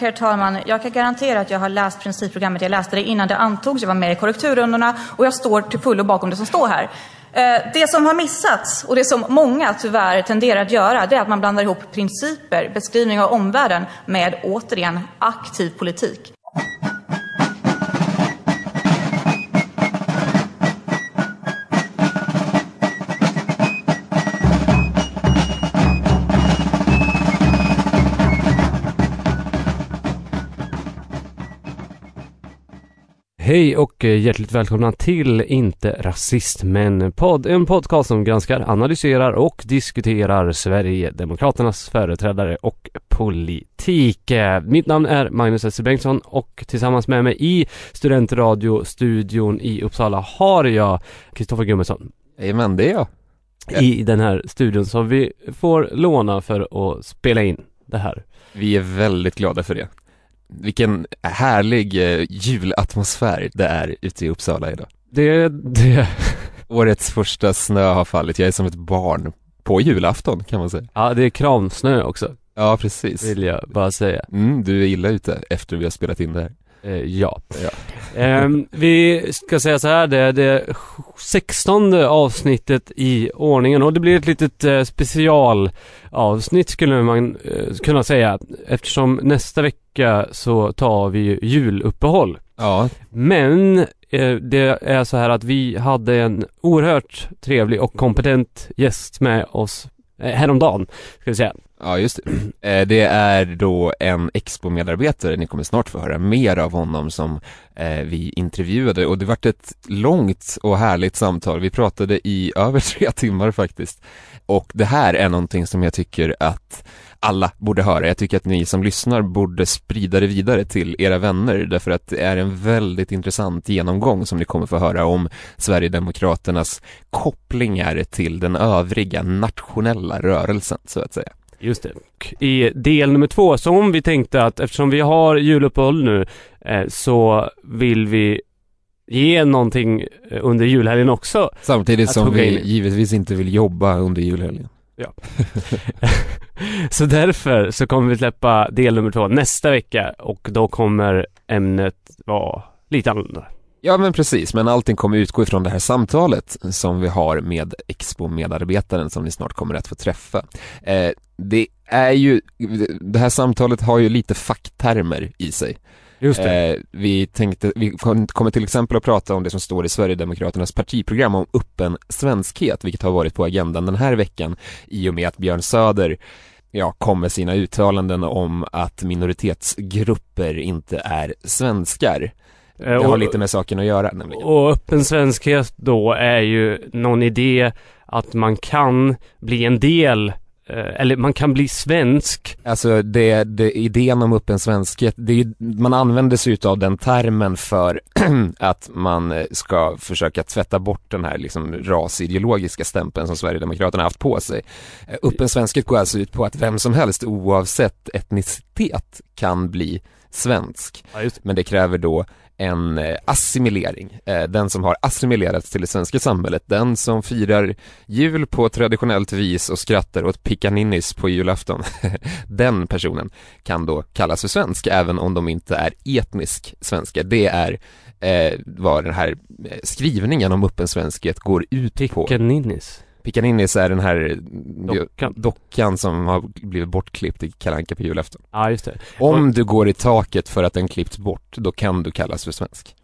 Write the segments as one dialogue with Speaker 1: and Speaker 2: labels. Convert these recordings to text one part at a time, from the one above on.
Speaker 1: herr talman. Jag kan garantera att jag har läst principprogrammet. Jag läste det innan det antogs. Jag var med i korrekturrundorna och jag står till fullo bakom det som står här. Eh, det som har missats och det som många tyvärr tenderar att göra det är att man blandar ihop principer, beskrivning av omvärlden med återigen aktiv politik.
Speaker 2: Hej och hjärtligt välkomna till Inte Rasist men podd, en podcast som granskar, analyserar och diskuterar Sverigedemokraternas företrädare och politik. Mitt namn är Magnus S. Bengtsson och tillsammans med mig i Studentradiostudion i Uppsala har jag Kristoffer Gummesson.
Speaker 3: Jajamän, det är jag.
Speaker 2: I den här studion som vi får låna för att spela in det här.
Speaker 3: Vi är väldigt glada för det vilken härlig eh, julatmosfär det är ute i Uppsala idag.
Speaker 2: Det, det.
Speaker 3: Årets första snö har fallit, jag är som ett barn på julafton kan man säga.
Speaker 2: Ja, det är kramsnö också.
Speaker 3: Ja, precis.
Speaker 2: Vill jag bara säga.
Speaker 3: Mm, du är illa ute efter vi har spelat in det här.
Speaker 2: Eh, ja. ja. eh, vi ska säga så här, det är det sextonde avsnittet i ordningen och det blir ett litet eh, specialavsnitt skulle man eh, kunna säga eftersom nästa vecka så tar vi juluppehåll.
Speaker 3: Ja.
Speaker 2: Men det är så här att vi hade en oerhört trevlig och kompetent gäst med oss Eh, häromdagen, ska vi säga.
Speaker 3: Ja just det. Eh, det är då en Expo-medarbetare, ni kommer snart få höra mer av honom som eh, vi intervjuade och det vart ett långt och härligt samtal. Vi pratade i över tre timmar faktiskt. Och det här är någonting som jag tycker att alla borde höra. Jag tycker att ni som lyssnar borde sprida det vidare till era vänner därför att det är en väldigt intressant genomgång som ni kommer få höra om Sverigedemokraternas kopplingar till den övriga nationella rörelsen så att säga.
Speaker 2: Just det. I del nummer två, som vi tänkte att eftersom vi har juluppehåll nu eh, så vill vi ge någonting eh, under julhelgen också.
Speaker 3: Samtidigt som vi in. givetvis inte vill jobba under julhelgen.
Speaker 2: Ja. så därför så kommer vi släppa del nummer två nästa vecka och då kommer ämnet vara lite annorlunda.
Speaker 3: Ja men precis, men allting kommer utgå ifrån det här samtalet som vi har med Expo-medarbetaren som ni snart kommer att få träffa. Eh, det är ju, det här samtalet har ju lite facktermer i sig.
Speaker 2: Just.
Speaker 3: Eh, vi tänkte, vi kommer till exempel att prata om det som står i Sverigedemokraternas partiprogram om öppen svenskhet, vilket har varit på agendan den här veckan i och med att Björn Söder ja, kom med sina uttalanden om att minoritetsgrupper inte är svenskar. Det har lite med saken att göra nämligen.
Speaker 2: Och öppen svenskhet då är ju någon idé att man kan bli en del Eh, eller man kan bli svensk.
Speaker 3: Alltså det, det idén om öppen svenskhet, det man använder sig utav den termen för att man eh, ska försöka tvätta bort den här liksom rasideologiska stämpeln som Sverigedemokraterna haft på sig. Öppen eh, svenskhet går alltså ut på att vem som helst oavsett etnicitet kan bli svensk. Men det kräver då en eh, assimilering. Eh, den som har assimilerats till det svenska samhället, den som firar jul på traditionellt vis och skrattar åt pickaninnis på julafton, den personen kan då kallas för svensk även om de inte är etnisk svenska. Det är eh, vad den här eh, skrivningen om öppen svenskhet går ut på.
Speaker 2: Pickaninnis?
Speaker 3: Pickaninnis är den här dockan, dockan som har blivit bortklippt i Kalanka på julafton.
Speaker 2: Ja, just det.
Speaker 3: Om du går i taket för att den klippts bort, då kan du kallas för svensk.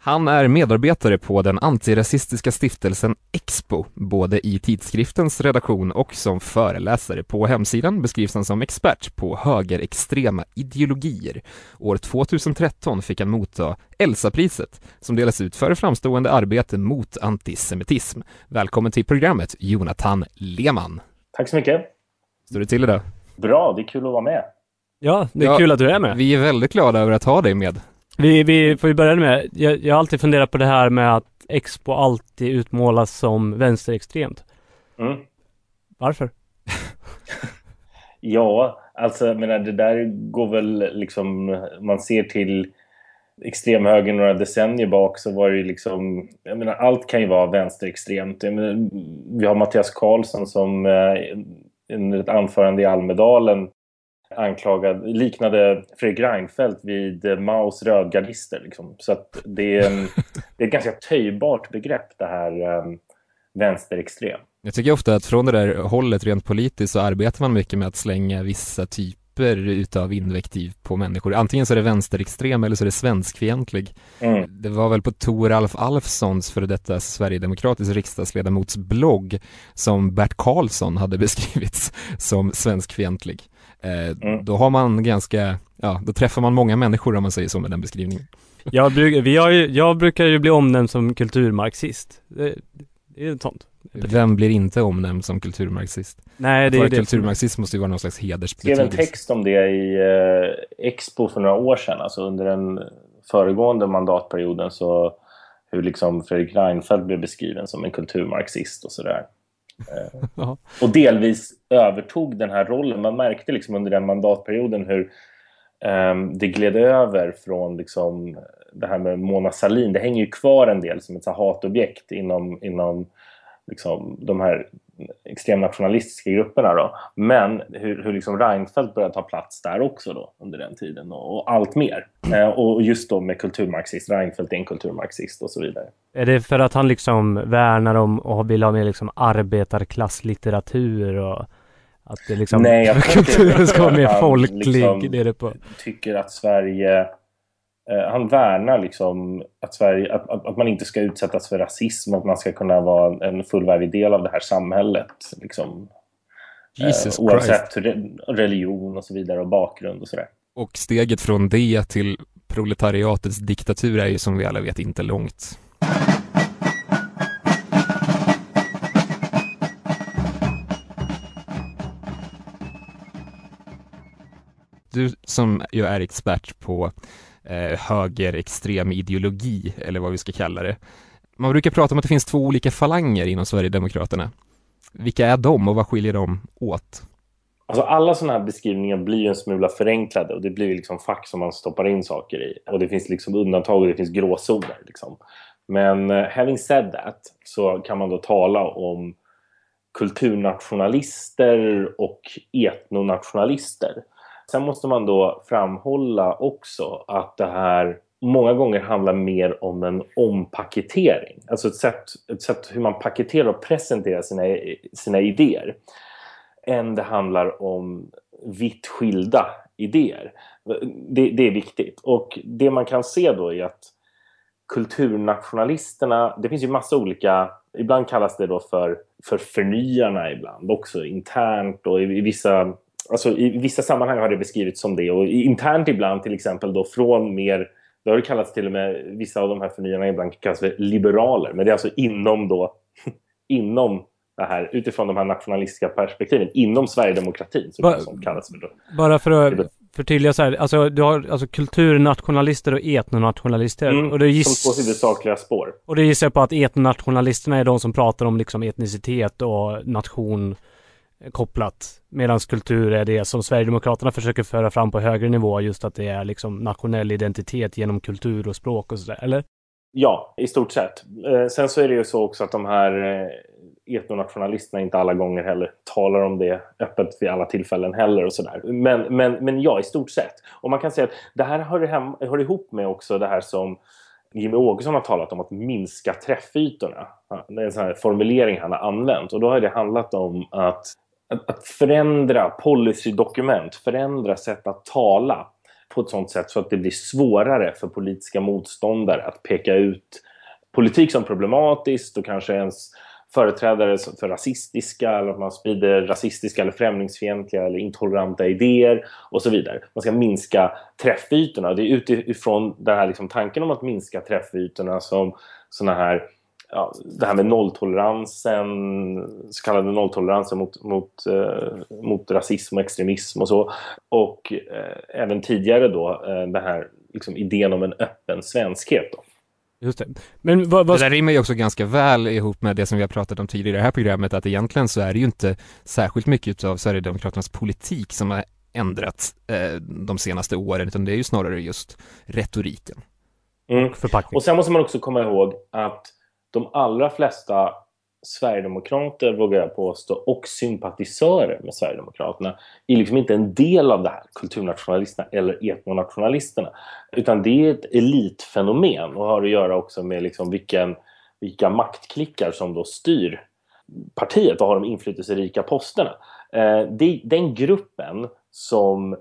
Speaker 3: Han är medarbetare på den antirasistiska stiftelsen Expo, både i tidskriftens redaktion och som föreläsare. På hemsidan beskrivs han som expert på högerextrema ideologier. År 2013 fick han motta Elsa-priset som delas ut för framstående arbete mot antisemitism. Välkommen till programmet, Jonathan Lehmann.
Speaker 4: Tack så mycket.
Speaker 3: Står du till idag?
Speaker 4: Bra, det är kul att vara med.
Speaker 2: Ja, det är ja, kul att du är med.
Speaker 3: Vi är väldigt glada över att ha dig med.
Speaker 2: Vi, vi får ju börja med, jag, jag har alltid funderat på det här med att Expo alltid utmålas som vänsterextremt.
Speaker 4: Mm.
Speaker 2: Varför?
Speaker 4: ja, alltså jag menar det där går väl liksom, man ser till extremhöger några decennier bak så var det ju liksom, jag menar allt kan ju vara vänsterextremt. Menar, vi har Mattias Karlsson som eh, ett anförande i Almedalen anklagad, liknade Fredrik Reinfeldt vid Maos rödgardister. Liksom. Så att det, är, det är ett ganska töjbart begrepp det här um, vänsterextrem.
Speaker 5: Jag tycker ofta att från det där hållet rent politiskt så arbetar man mycket med att slänga vissa typer utav invektiv på människor. Antingen så är det vänsterextrem eller så är det svenskfientlig. Mm. Det var väl på Tor Alf Alfssons för detta Sverigedemokratisk riksdagsledamots blogg som Bert Karlsson hade beskrivits som svenskfientlig. Eh, mm. Då har man ganska, ja, då träffar man många människor om man säger så med den beskrivningen.
Speaker 2: Jag, bruk, vi har ju, jag brukar ju bli omnämnd som kulturmarxist. Det, det är sånt.
Speaker 5: Vem blir inte omnämnd som kulturmarxist?
Speaker 2: Nej, det är det.
Speaker 5: Kulturmarxism måste ju vara någon slags hedersbetydelse.
Speaker 4: Jag skrev en text om det i eh, Expo för några år sedan, alltså under den föregående mandatperioden så hur liksom Fredrik Reinfeldt blev beskriven som en kulturmarxist och sådär. Eh, och delvis övertog den här rollen. Man märkte liksom under den mandatperioden hur um, det gled över från liksom det här med Mona Salin. Det hänger ju kvar en del som ett så hatobjekt inom, inom liksom, de här extremnationalistiska grupperna. Då. Men hur, hur liksom Reinfeldt började ta plats där också då, under den tiden och, och allt mer. Eh, och just då med kulturmarxist, Reinfeldt är en kulturmarxist och så vidare.
Speaker 2: Är det för att han liksom värnar om och vill ha mer liksom arbetarklasslitteratur och att det liksom
Speaker 4: Nej, jag
Speaker 2: kulturen ska vara mer folklig? Liksom det är det på.
Speaker 4: tycker att Sverige Eh, han värnar liksom att, Sverige, att, att, att, man inte ska utsättas för rasism och att man ska kunna vara en fullvärdig del av det här samhället. Liksom.
Speaker 5: Jesus
Speaker 4: eh, oavsett Christ. religion och så vidare och bakgrund och sådär.
Speaker 5: Och steget från det till proletariatets diktatur är ju som vi alla vet inte långt. Du som ju är expert på eh, högerextrem ideologi, eller vad vi ska kalla det. Man brukar prata om att det finns två olika falanger inom Sverigedemokraterna. Vilka är de och vad skiljer de åt?
Speaker 4: Alltså alla sådana här beskrivningar blir en smula förenklade och det blir liksom fack som man stoppar in saker i. Och det finns liksom undantag och det finns gråzoner. Liksom. Men eh, having said that så kan man då tala om kulturnationalister och etnonationalister. Sen måste man då framhålla också att det här många gånger handlar mer om en ompaketering. Alltså ett sätt, ett sätt hur man paketerar och presenterar sina, sina idéer. Än det handlar om vitt skilda idéer. Det, det är viktigt. Och det man kan se då är att kulturnationalisterna, det finns ju massa olika, ibland kallas det då för, för förnyarna ibland också internt och i, i vissa alltså, I vissa sammanhang har det beskrivits som det och internt ibland till exempel då från mer det har det kallats till och med, vissa av de här förnyarna ibland kallas för liberaler, men det är alltså inom då, inom det här, utifrån de här nationalistiska perspektiven, inom Sverigedemokratin. Så
Speaker 2: ba
Speaker 4: som kallas för då.
Speaker 2: Bara för att förtydliga så här, alltså du har alltså kulturnationalister och etnonationalister.
Speaker 4: Mm,
Speaker 2: och det
Speaker 4: giss... Som två huvudsakliga spår.
Speaker 2: Och det gissar jag på att etnonationalisterna är de som pratar om liksom etnicitet och nation Eh, kopplat. Medan kultur är det som Sverigedemokraterna försöker föra fram på högre nivå, just att det är liksom nationell identitet genom kultur och språk och sådär, eller?
Speaker 4: Ja, i stort sett. Eh, sen så är det ju så också att de här eh, etnonationalisterna inte alla gånger heller talar om det öppet vid alla tillfällen heller och sådär. Men, men, men ja, i stort sett. Och man kan säga att det här hör, hem, hör ihop med också det här som Jimmy Åkesson har talat om att minska träffytorna. Det är en sån här formulering han har använt och då har det handlat om att att, att förändra policydokument, förändra sätt att tala på ett sånt sätt så att det blir svårare för politiska motståndare att peka ut politik som problematiskt och kanske ens företrädare för rasistiska eller att man sprider rasistiska eller främlingsfientliga eller intoleranta idéer och så vidare. Man ska minska träffytorna. Det är utifrån den här liksom tanken om att minska träffytorna som såna här ja, det här med nolltoleransen, så kallade nolltoleransen mot, mot, eh, mot rasism och extremism och så. Och eh, även tidigare då eh, den här liksom, idén om en öppen svenskhet. Då.
Speaker 2: Just det. Men vad, vad...
Speaker 5: Det där rimmar ju också ganska väl ihop med det som vi har pratat om tidigare i det här programmet, att egentligen så är det ju inte särskilt mycket av Sverigedemokraternas politik som har ändrats eh, de senaste åren, utan det är ju snarare just retoriken.
Speaker 4: Mm. Och sen måste man också komma ihåg att de allra flesta Sverigedemokrater, vågar jag påstå, och sympatisörer med Sverigedemokraterna är liksom inte en del av det här, kulturnationalisterna eller etnonationalisterna. Utan det är ett elitfenomen och har att göra också med liksom vilken, vilka maktklickar som då styr partiet och har de inflytelserika posterna. Eh, det, den gruppen som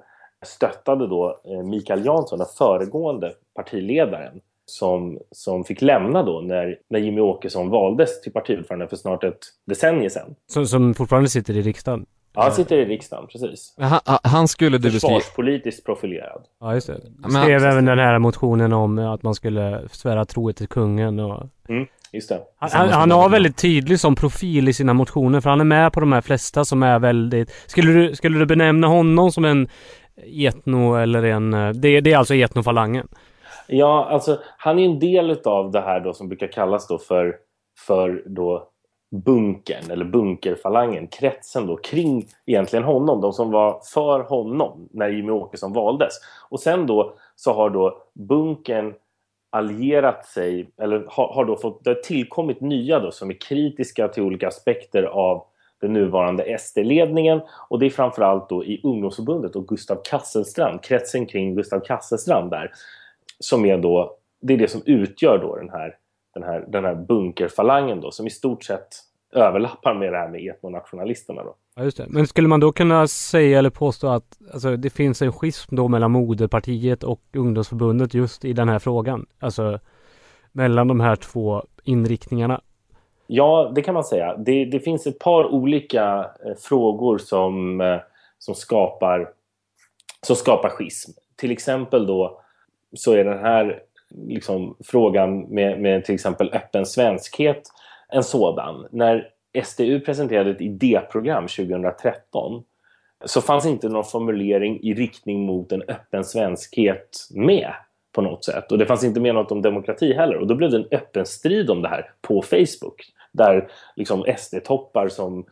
Speaker 4: stöttade då eh, Mikael Jansson, den föregående partiledaren, som, som fick lämna då när, när Jimmy Åkesson valdes till partiordförande för snart ett decennium sedan.
Speaker 2: Som, som fortfarande sitter i riksdagen.
Speaker 4: Ja, han sitter i riksdagen, precis.
Speaker 5: Han, han skulle du beskriva...
Speaker 4: Försvarspolitiskt profilerad.
Speaker 2: Ja, just det.
Speaker 5: men
Speaker 2: Skrev
Speaker 5: han-
Speaker 2: även den här motionen om att man skulle svära trohet till kungen och...
Speaker 4: Mm, just det.
Speaker 2: Han, han, han har väldigt tydlig som profil i sina motioner för han är med på de här flesta som är väldigt... Skulle du, skulle du benämna honom som en etno eller en... Det, det är alltså etnofalangen?
Speaker 4: Ja, alltså han är en del av det här då som brukar kallas då för, för då bunkern eller bunkerfalangen, kretsen då kring egentligen honom, de som var för honom när Jimmy Åkesson valdes. Och sen då så har då bunkern allierat sig, eller har, har då fått, det har tillkommit nya då som är kritiska till olika aspekter av den nuvarande SD-ledningen och det är framförallt då i ungdomsförbundet och Gustav Kasselstrand, kretsen kring Gustav Kasselstrand där som är då, det är det som utgör då den här, den här, den här bunkerfalangen då som i stort sett överlappar med det här med etnonationalisterna då.
Speaker 2: Ja, just det. Men skulle man då kunna säga eller påstå att alltså, det finns en schism då mellan moderpartiet och ungdomsförbundet just i den här frågan? Alltså mellan de här två inriktningarna?
Speaker 4: Ja, det kan man säga. Det, det finns ett par olika eh, frågor som, eh, som, skapar, som skapar schism. Till exempel då så är den här liksom, frågan med, med till exempel öppen svenskhet en sådan. När SDU presenterade ett idéprogram 2013 så fanns inte någon formulering i riktning mot en öppen svenskhet med på något sätt. Och det fanns inte med något om demokrati heller. Och då blev det en öppen strid om det här på Facebook. Där liksom SD-toppar som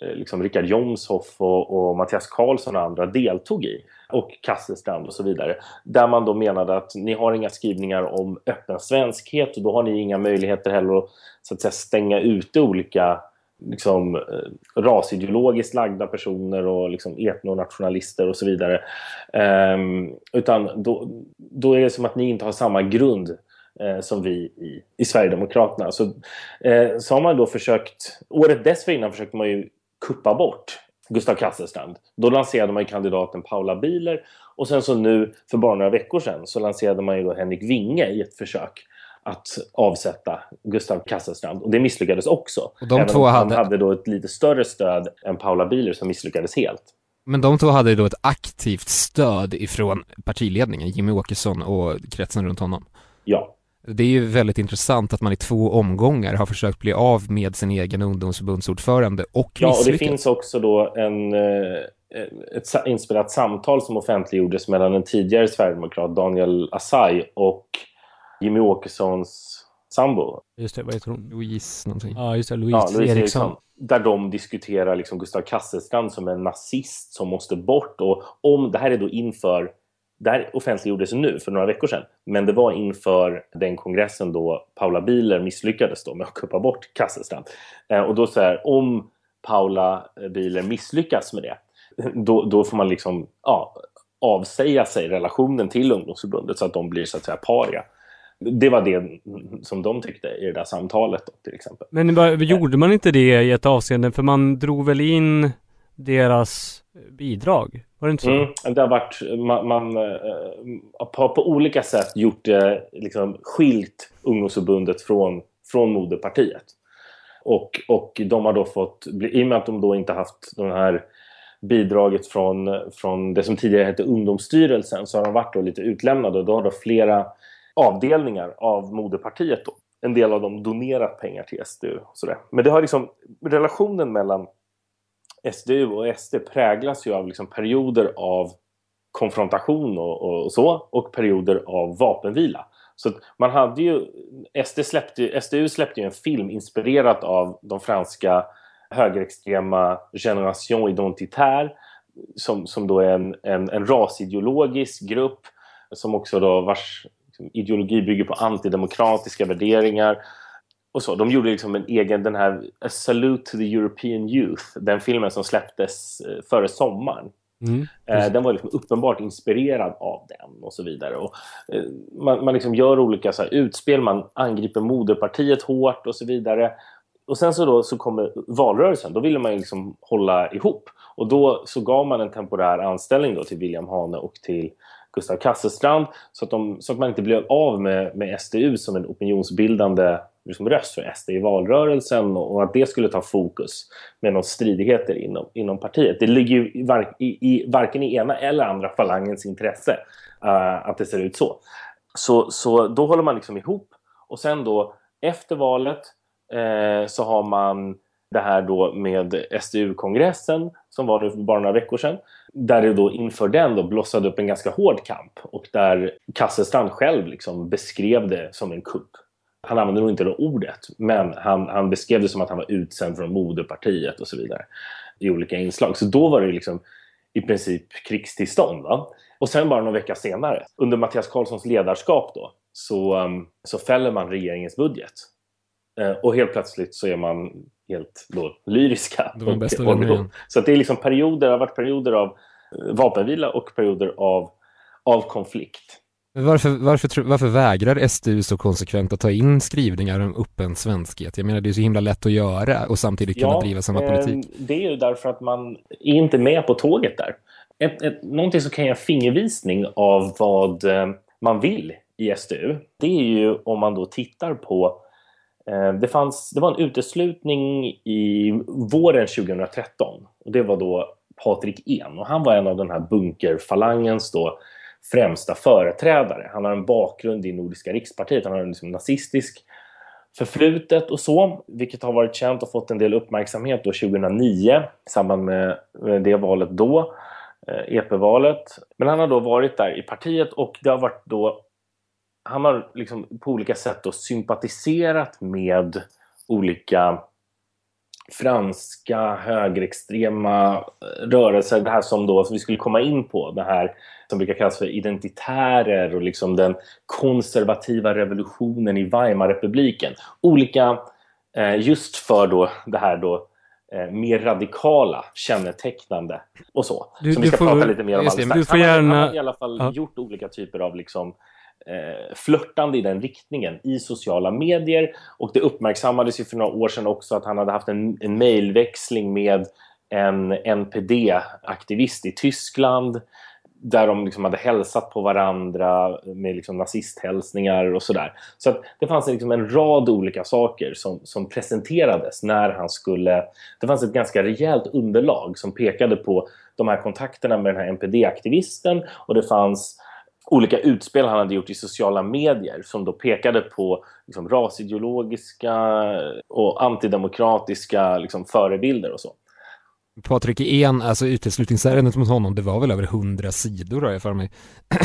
Speaker 4: Eh, liksom Richard Jomshoff och, och Mattias Karlsson och andra deltog i. Och Kasselstrand och så vidare. Där man då menade att ni har inga skrivningar om öppen svenskhet och då har ni inga möjligheter heller att, så att säga, stänga ute olika liksom, eh, rasideologiskt lagda personer och liksom etnonationalister och så vidare. Ehm, utan då, då är det som att ni inte har samma grund eh, som vi i, i Sverigedemokraterna. Så, eh, så har man då försökt, året dessförinnan försökte man ju kuppa bort Gustav Kasselstrand. Då lanserade man kandidaten Paula Biler och sen så nu för bara några veckor sedan så lanserade man ju då Henrik Winge i ett försök att avsätta Gustav Kasselstrand och det misslyckades också.
Speaker 5: Och de
Speaker 4: Även
Speaker 5: två
Speaker 4: han
Speaker 5: hade-
Speaker 4: hade då ett lite större stöd än Paula Biler som misslyckades helt.
Speaker 5: Men de två hade då ett aktivt stöd ifrån partiledningen, Jimmy Åkesson och kretsen runt honom.
Speaker 4: Ja,
Speaker 5: Det är ju väldigt intressant att man i två omgångar har försökt bli av med sin egen ungdomsförbundsordförande och
Speaker 4: Ja, och det finns också då en, eh, ett inspelat samtal som offentliggjordes mellan en tidigare sverigedemokrat, Daniel Assay, och Jimmy Åkessons sambo,
Speaker 2: Just det, vad heter hon?
Speaker 5: Louise någonting.
Speaker 2: Ja, just det, Louise,
Speaker 4: ja, Louise
Speaker 2: Eriksson.
Speaker 4: Eriksson. Där de diskuterar liksom Gustav Kasselstrand som en nazist som måste bort. Och om Det här är då inför det här offentliggjordes nu för några veckor sedan. Men det var inför den kongressen då Paula Biler misslyckades då med att kuppa bort Kasselstrand. Eh, och då så här, om Paula Biler misslyckas med det, då, då får man liksom ja, avsäga sig relationen till ungdomsförbundet så att de blir så att säga paria. Det var det som de tyckte i det där samtalet då, till exempel.
Speaker 2: Men gjorde man inte det i ett avseende? För man drog väl in deras bidrag? Var det inte så?
Speaker 4: Mm, det har varit, man, man har på olika sätt gjort det, liksom, skilt ungdomsförbundet från, från moderpartiet. Och, och de har då fått, i och med att de då inte haft den här bidraget från, från det som tidigare hette Ungdomsstyrelsen så har de varit då lite utlämnade och då har då flera avdelningar av moderpartiet då, en del av dem donerat pengar till SDU. Och sådär. Men det har liksom, relationen mellan SDU och SD präglas ju av liksom perioder av konfrontation och, och, och så och perioder av vapenvila. Så man hade ju, SD släppte, SDU släppte ju en film inspirerat av de franska högerextrema Generation Identitaire som, som då är en, en, en rasideologisk grupp som också då vars liksom ideologi bygger på antidemokratiska värderingar. Och så. De gjorde liksom en egen, den här A Salute to the European Youth, den filmen som släpptes eh, före sommaren. Mm, eh, den var liksom uppenbart inspirerad av den och så vidare. Och, eh, man, man liksom gör olika så här, utspel, man angriper moderpartiet hårt och så vidare. Och sen så, då, så kommer valrörelsen, då ville man liksom hålla ihop. Och då så gav man en temporär anställning då till William Hane och till Gustav Kasselstrand så att, de, så att man inte blev av med, med SDU som en opinionsbildande liksom, röst för SD i valrörelsen och, och att det skulle ta fokus med någon stridigheter inom, inom partiet. Det ligger ju i, i, i varken i ena eller andra falangens intresse uh, att det ser ut så. så. Så då håller man liksom ihop och sen då efter valet uh, så har man det här då med SDU-kongressen som var för bara några veckor sedan. Där det då inför den då blossade upp en ganska hård kamp och där Kasselstrand själv liksom beskrev det som en kupp. Han använde nog inte det ordet, men han, han beskrev det som att han var utsänd från moderpartiet och så vidare i olika inslag. Så då var det liksom i princip krigstillstånd. Va? Och sen bara någon vecka senare, under Mattias Karlssons ledarskap då, så, um, så fäller man regeringens budget. Eh, och helt plötsligt så är man helt då lyriska.
Speaker 2: Det var bästa vänner
Speaker 4: Så att det är liksom perioder, det har varit perioder av eh, vapenvila och perioder av, av konflikt.
Speaker 2: Varför, varför, varför vägrar SDU så konsekvent att ta in skrivningar om öppen svenskhet? Jag menar, det är så himla lätt att göra och samtidigt kunna ja, driva samma eh, politik.
Speaker 4: Det är ju därför att man är inte med på tåget där. Ett, ett, någonting som kan ge en fingervisning av vad eh, man vill i SDU, det är ju om man då tittar på Eh, det, fanns, det var en uteslutning i våren 2013 och det var då Patrik En och han var en av den här bunkerfalangens då främsta företrädare. Han har en bakgrund i Nordiska rikspartiet, han har en liksom nazistisk förflutet och så, vilket har varit känt och fått en del uppmärksamhet då 2009 i samband med det valet då, eh, e EP-valet. Men han har då varit där i partiet och det har varit då han har liksom på olika sätt då sympatiserat med olika franska högerextrema rörelser. Det här som då som vi skulle komma in på, det här som brukar kallas för identitärer och liksom den konservativa revolutionen i Weimarrepubliken. Olika, eh, just för då det här då eh, mer radikala, kännetecknande och så.
Speaker 2: Du,
Speaker 4: som vi ska
Speaker 2: får,
Speaker 4: prata lite mer om alldeles
Speaker 2: strax. Han,
Speaker 4: han har i alla fall ja. gjort olika typer av liksom eh, flörtande i den riktningen i sociala medier. Och det uppmärksammades ju för några år sedan också att han hade haft en, en mejlväxling med en NPD-aktivist i Tyskland där de liksom hade hälsat på varandra med liksom nazisthälsningar och sådär. Så att det fanns liksom en rad olika saker som, som presenterades när han skulle... Det fanns ett ganska rejält underlag som pekade på de här kontakterna med den här NPD-aktivisten och det fanns olika utspel han hade gjort i sociala medier som då pekade på liksom, rasideologiska och antidemokratiska liksom, förebilder och så.
Speaker 2: Patrik En, alltså uteslutningsärendet mot honom, det var väl över hundra sidor har jag för mig.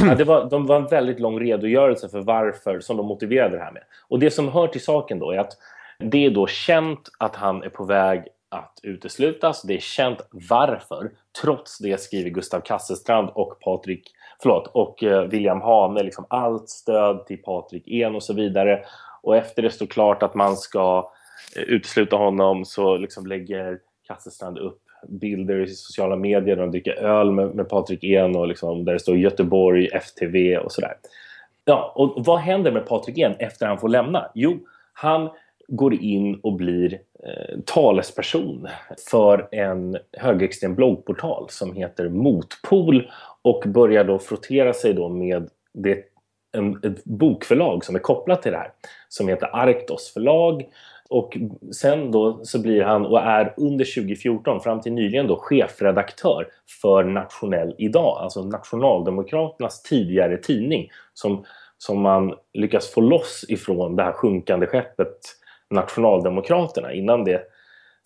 Speaker 4: ja, det var, de var en väldigt lång redogörelse för varför som de motiverade det här med. Och det som hör till saken då är att det är då känt att han är på väg att uteslutas. Det är känt varför. Trots det skriver Gustav Kasselstrand och Patrik förlåt, och eh, William Hane, liksom allt stöd till Patrik En och så vidare. Och efter det står klart att man ska eh, utesluta honom så liksom lägger Kasselstrand upp bilder i sociala medier där de dricker öl med, med Patrik En och liksom, där det står Göteborg, FTV och sådär. Ja, och vad händer med Patrik En efter han får lämna? Jo, han går in och blir Eh, talesperson för en högerextrem bloggportal som heter Motpol och börjar då frottera sig då med det, en, ett bokförlag som är kopplat till det här som heter Arktos förlag. Och sen då så blir han och är under 2014 fram till nyligen då chefredaktör för Nationell idag, alltså Nationaldemokraternas tidigare tidning som, som man lyckas få loss ifrån det här sjunkande skeppet Nationaldemokraterna innan det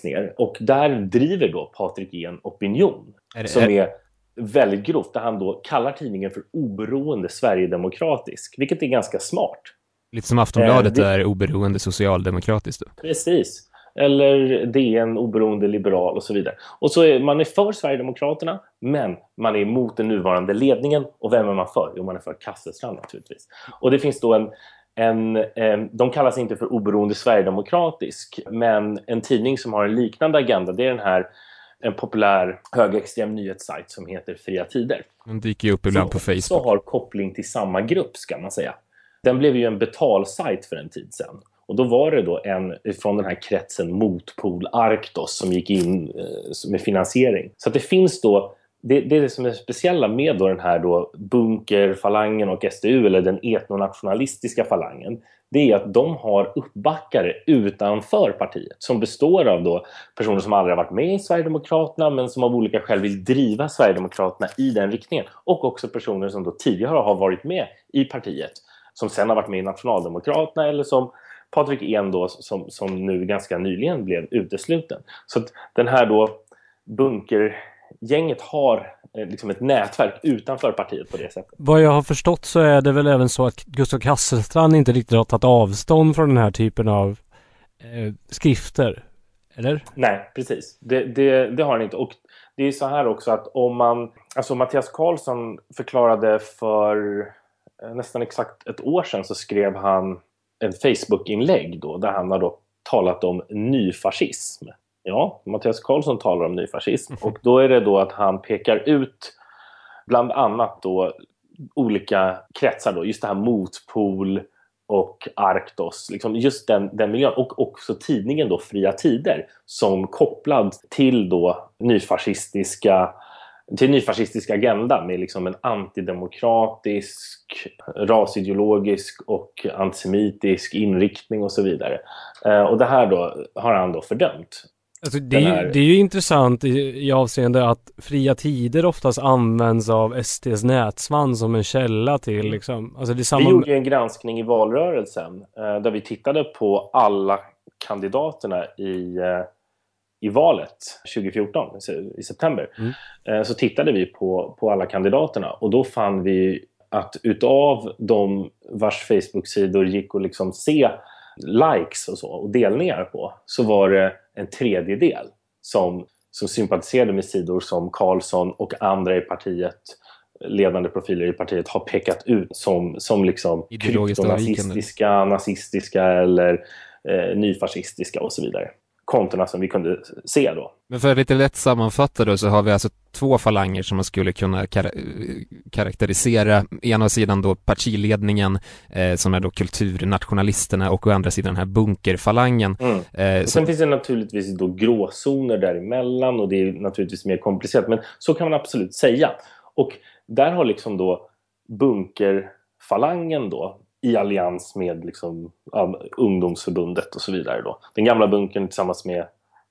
Speaker 4: ner. Och där driver då Patrik en opinion är som är väldigt grovt där han då kallar tidningen för oberoende Sverigedemokratisk, vilket är ganska smart.
Speaker 2: Lite som Aftonbladet eh, det... är oberoende socialdemokratiskt. Då.
Speaker 4: Precis. Eller DN oberoende liberal och så vidare. Och så är man är för Sverigedemokraterna, Men man är emot den nuvarande ledningen och vem är man för? Jo, man är för Kasselstrand naturligtvis. Och det finns då en en, eh, de kallas inte för oberoende sverigedemokratisk, men en tidning som har en liknande agenda, det är den här en populär högerextrem nyhetssajt som heter Fria Tider.
Speaker 5: Den dyker ju upp ibland på Facebook.
Speaker 4: Som har koppling till samma grupp, ska man säga. Den blev ju en betalsajt för en tid sedan. Och då var det då en från den här kretsen Motpol Arktos som gick in eh, med finansiering. Så det finns då det, det är det som är speciella med då den här då bunkerfalangen och SDU, eller den etnonationalistiska falangen, det är att de har uppbackare utanför partiet som består av då personer som aldrig har varit med i Sverigedemokraterna men som av olika skäl vill driva Sverigedemokraterna i den riktningen. Och också personer som då tidigare har varit med i partiet som sen har varit med i Nationaldemokraterna eller som Patrik En då som, som nu ganska nyligen blev utesluten. Så att den här då bunker gänget har eh, liksom ett nätverk utanför partiet på det sättet.
Speaker 2: Vad jag har förstått så är det väl även så att Gustav Kasselstrand inte riktigt har tagit avstånd från den här typen av eh, skrifter. Eller?
Speaker 4: Nej, precis. Det, det, det har han inte. Och det är så här också att om man... Alltså Mattias Karlsson förklarade för eh, nästan exakt ett år sedan så skrev han ett Facebook-inlägg då där han har då talat om nyfascism. Ja, Mattias Karlsson talar om nyfascism och då är det då att han pekar ut bland annat då olika kretsar då, just det här motpol och Arktos, liksom just den, den miljön och också tidningen då Fria Tider som kopplad till då nyfascistiska till nyfascistisk agenda med liksom en antidemokratisk, rasideologisk och antisemitisk inriktning och så vidare. Eh, och det här då har han då fördömt.
Speaker 2: Alltså det, är, här... det är ju intressant i, i avseende att fria tider oftast används av STs nätsvans som en källa till liksom. Alltså det är samma...
Speaker 4: Vi gjorde ju en granskning i valrörelsen eh, där vi tittade på alla kandidaterna i, eh, i valet 2014, i september. Mm. Eh, så tittade vi på, på alla kandidaterna och då fann vi att utav de vars Facebook-sidor gick att liksom se likes och så och delningar på så var det en tredjedel som, som sympatiserade med sidor som Karlsson och andra i partiet ledande profiler i partiet har pekat ut som, som liksom kryptonazistiska, nazistiska eller eh, nyfascistiska och så vidare kontona som vi kunde se då.
Speaker 5: Men för att lite lätt sammanfatta då så har vi alltså två falanger som man skulle kunna kar karaktärisera. Ena sidan då partiledningen eh, som är då kulturnationalisterna och å andra sidan den här bunkerfalangen.
Speaker 4: Mm. Eh, och sen så... finns det naturligtvis då gråzoner däremellan och det är naturligtvis mer komplicerat men så kan man absolut säga. Och där har liksom då bunkerfalangen då i allians med liksom, ungdomsförbundet och så vidare. Då. Den gamla bunkern tillsammans med,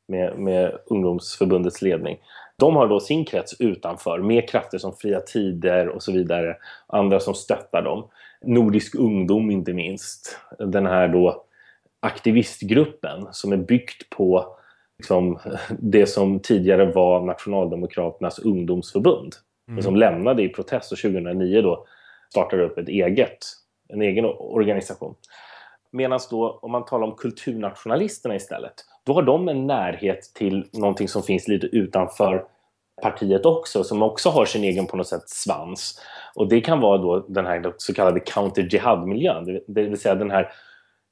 Speaker 4: med, med ungdomsförbundets ledning. De har då sin krets utanför med krafter som Fria Tider och så vidare. Andra som stöttar dem. Nordisk ungdom inte minst. Den här då aktivistgruppen som är byggt på liksom, det som tidigare var Nationaldemokraternas ungdomsförbund. Mm. Som lämnade i protest och 2009 då startade upp ett eget en egen organisation. Medan då om man talar om kulturnationalisterna istället, då har de en närhet till någonting som finns lite utanför partiet också, som också har sin egen på något sätt svans. Och det kan vara då den här så kallade counter-jihad-miljön, det vill säga den här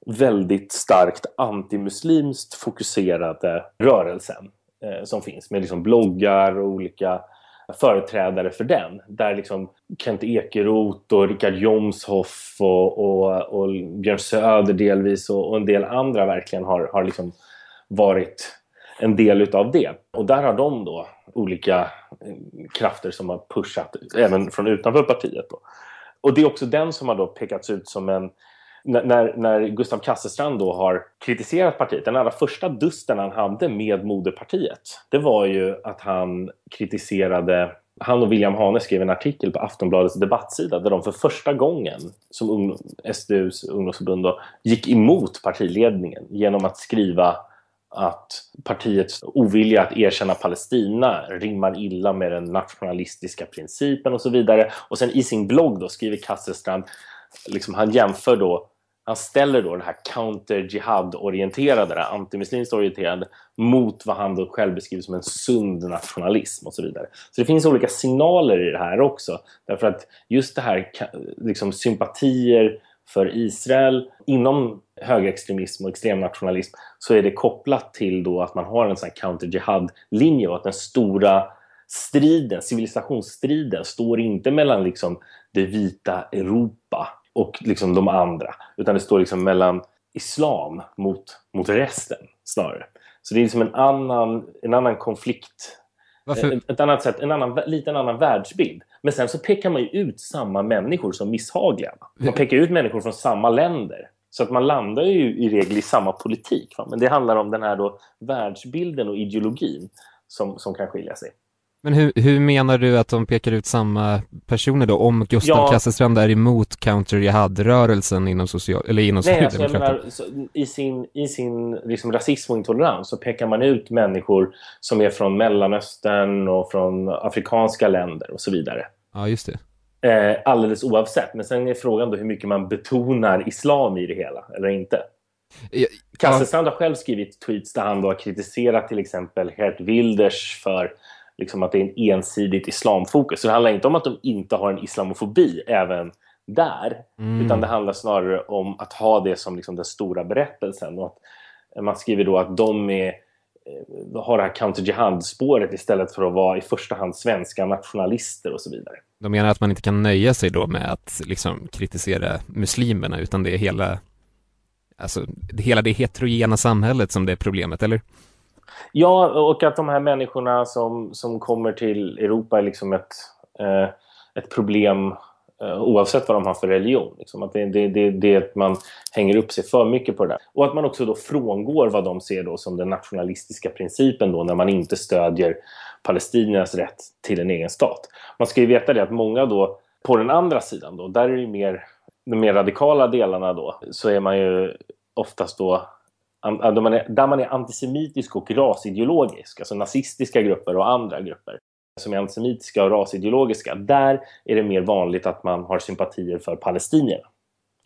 Speaker 4: väldigt starkt antimuslimskt fokuserade rörelsen eh, som finns med liksom bloggar och olika företrädare för den. Där liksom Kent Ekeroth och Richard Jomshoff och, och, och Björn Söder delvis och, och, en del andra verkligen har, har liksom varit en del utav det. Och där har de då olika eh, krafter som har pushat även från utanför partiet. Då. Och det är också den som har då pekats ut som en när, när Gustav Kasselstrand då har kritiserat partiet, den allra första dusten han hade med moderpartiet, det var ju att han kritiserade han och William Hane skrev en artikel på Aftonbladets debattsida där de för första gången som ung, SDUs ungdomsförbund då, gick emot partiledningen genom att skriva att partiets ovilja att erkänna Palestina rimmar illa med den nationalistiska principen och så vidare. Och sen i sin blogg då skriver Kasselstrand, liksom, han jämför då han ställer då det här counter-jihad-orienterade, det antimuslimskt orienterade mot vad han då själv beskriver som en sund nationalism och så vidare. Så det finns olika signaler i det här också. Därför att just det här liksom, sympatier för Israel inom högerextremism och extremnationalism så är det kopplat till då att man har en sån counter-jihad-linje och att den stora striden, civilisationsstriden, står inte mellan liksom det vita Europa och liksom de andra. Utan det står liksom mellan islam mot, mot resten snarare. Så det är liksom en annan, en annan konflikt. Varför? Ett, ett annat sätt, en annan, lite en annan världsbild. Men sen så pekar man ju ut samma människor som misshagliga. Man pekar ut människor från samma länder. Så att man landar ju i regel i samma politik. Va? Men det handlar om den här då världsbilden och ideologin som, som kan skilja sig.
Speaker 5: Men hur, hur menar du att de pekar ut samma personer då, om Gustav ja. Kasselstrand är emot counter-jihad-rörelsen inom, social, eller inom
Speaker 4: Nej, alltså jag menar, i sin, i sin liksom rasism och intolerans så pekar man ut människor som är från Mellanöstern och från afrikanska länder och så vidare.
Speaker 5: Ja, just det.
Speaker 4: Eh, alldeles oavsett, men sen är frågan då hur mycket man betonar islam i det hela, eller inte. Ja, Kasselstrand har själv skrivit tweets där han då har kritiserat till exempel Gert Wilders för liksom att det är en ensidigt islamfokus. Så det handlar inte om att de inte har en islamofobi även där, mm. utan det handlar snarare om att ha det som liksom den stora berättelsen. Och att man skriver då att de är, eh, har det här counter-jihad-spåret istället för att vara i första hand svenska nationalister och så vidare.
Speaker 5: De menar att man inte kan nöja sig då med att liksom kritisera muslimerna, utan det är hela, alltså, hela det heterogena samhället som det är problemet, eller?
Speaker 4: Ja, och att de här människorna som, som kommer till Europa är liksom ett, eh, ett problem eh, oavsett vad de har för religion. Liksom. Att det, det, det, det att man hänger upp sig för mycket på det där. Och att man också då frångår vad de ser då som den nationalistiska principen då när man inte stödjer palestiniernas rätt till en egen stat. Man ska ju veta det att många då på den andra sidan då, där är det mer de mer radikala delarna då, så är man ju oftast då där man, är, där man är antisemitisk och rasideologisk, alltså nazistiska grupper och andra grupper som är antisemitiska och rasideologiska, där är det mer vanligt att man har sympatier för palestinierna.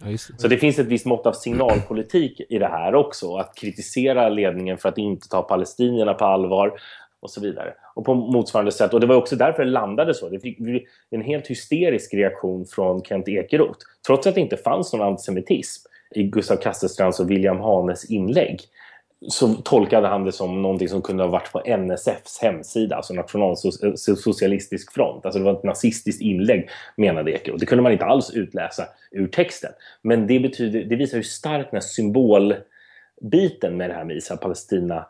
Speaker 4: Ja, det. Så det finns ett visst mått av signalpolitik i det här också, att kritisera ledningen för att inte ta palestinierna på allvar och så vidare. Och på motsvarande sätt, och det var också därför det landade så. Det fick en helt hysterisk reaktion från Kent Ekeroth, trots att det inte fanns någon antisemitism i Gustav Kasselstrands och William Hanes inlägg så tolkade han det som någonting som kunde ha varit på NSFs hemsida, alltså Nationalsocialistisk front. Alltså det var ett nazistiskt inlägg, menade Eke. Och Det kunde man inte alls utläsa ur texten. Men det, betyder, det visar hur stark den här symbolbiten med det här med Israel-Palestina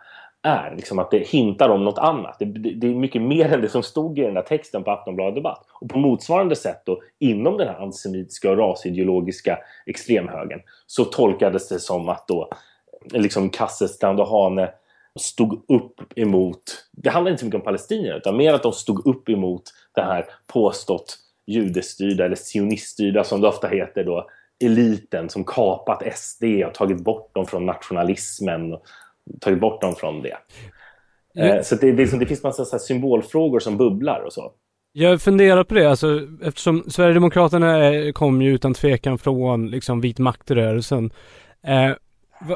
Speaker 4: är. Liksom att det hintar om något annat. Det, det, är mycket mer än det som stod i den där texten på Aftonbladet Debatt. Och på motsvarande sätt då, inom den här antisemitiska och rasideologiska extremhögern så tolkades det som att då liksom Kasselstrand och Hane stod upp emot, det handlar inte så mycket om palestinier utan mer att de stod upp emot det här påstått judestyrda eller sioniststyrda som det ofta heter då eliten som kapat SD och tagit bort dem från nationalismen tagit bort dem från det. Mm. Så det, det, det finns massa så symbolfrågor som bubblar och så.
Speaker 6: Jag funderar på det, alltså, eftersom Sverigedemokraterna är, kom ju utan tvekan från liksom, vit maktrörelsen. Eh,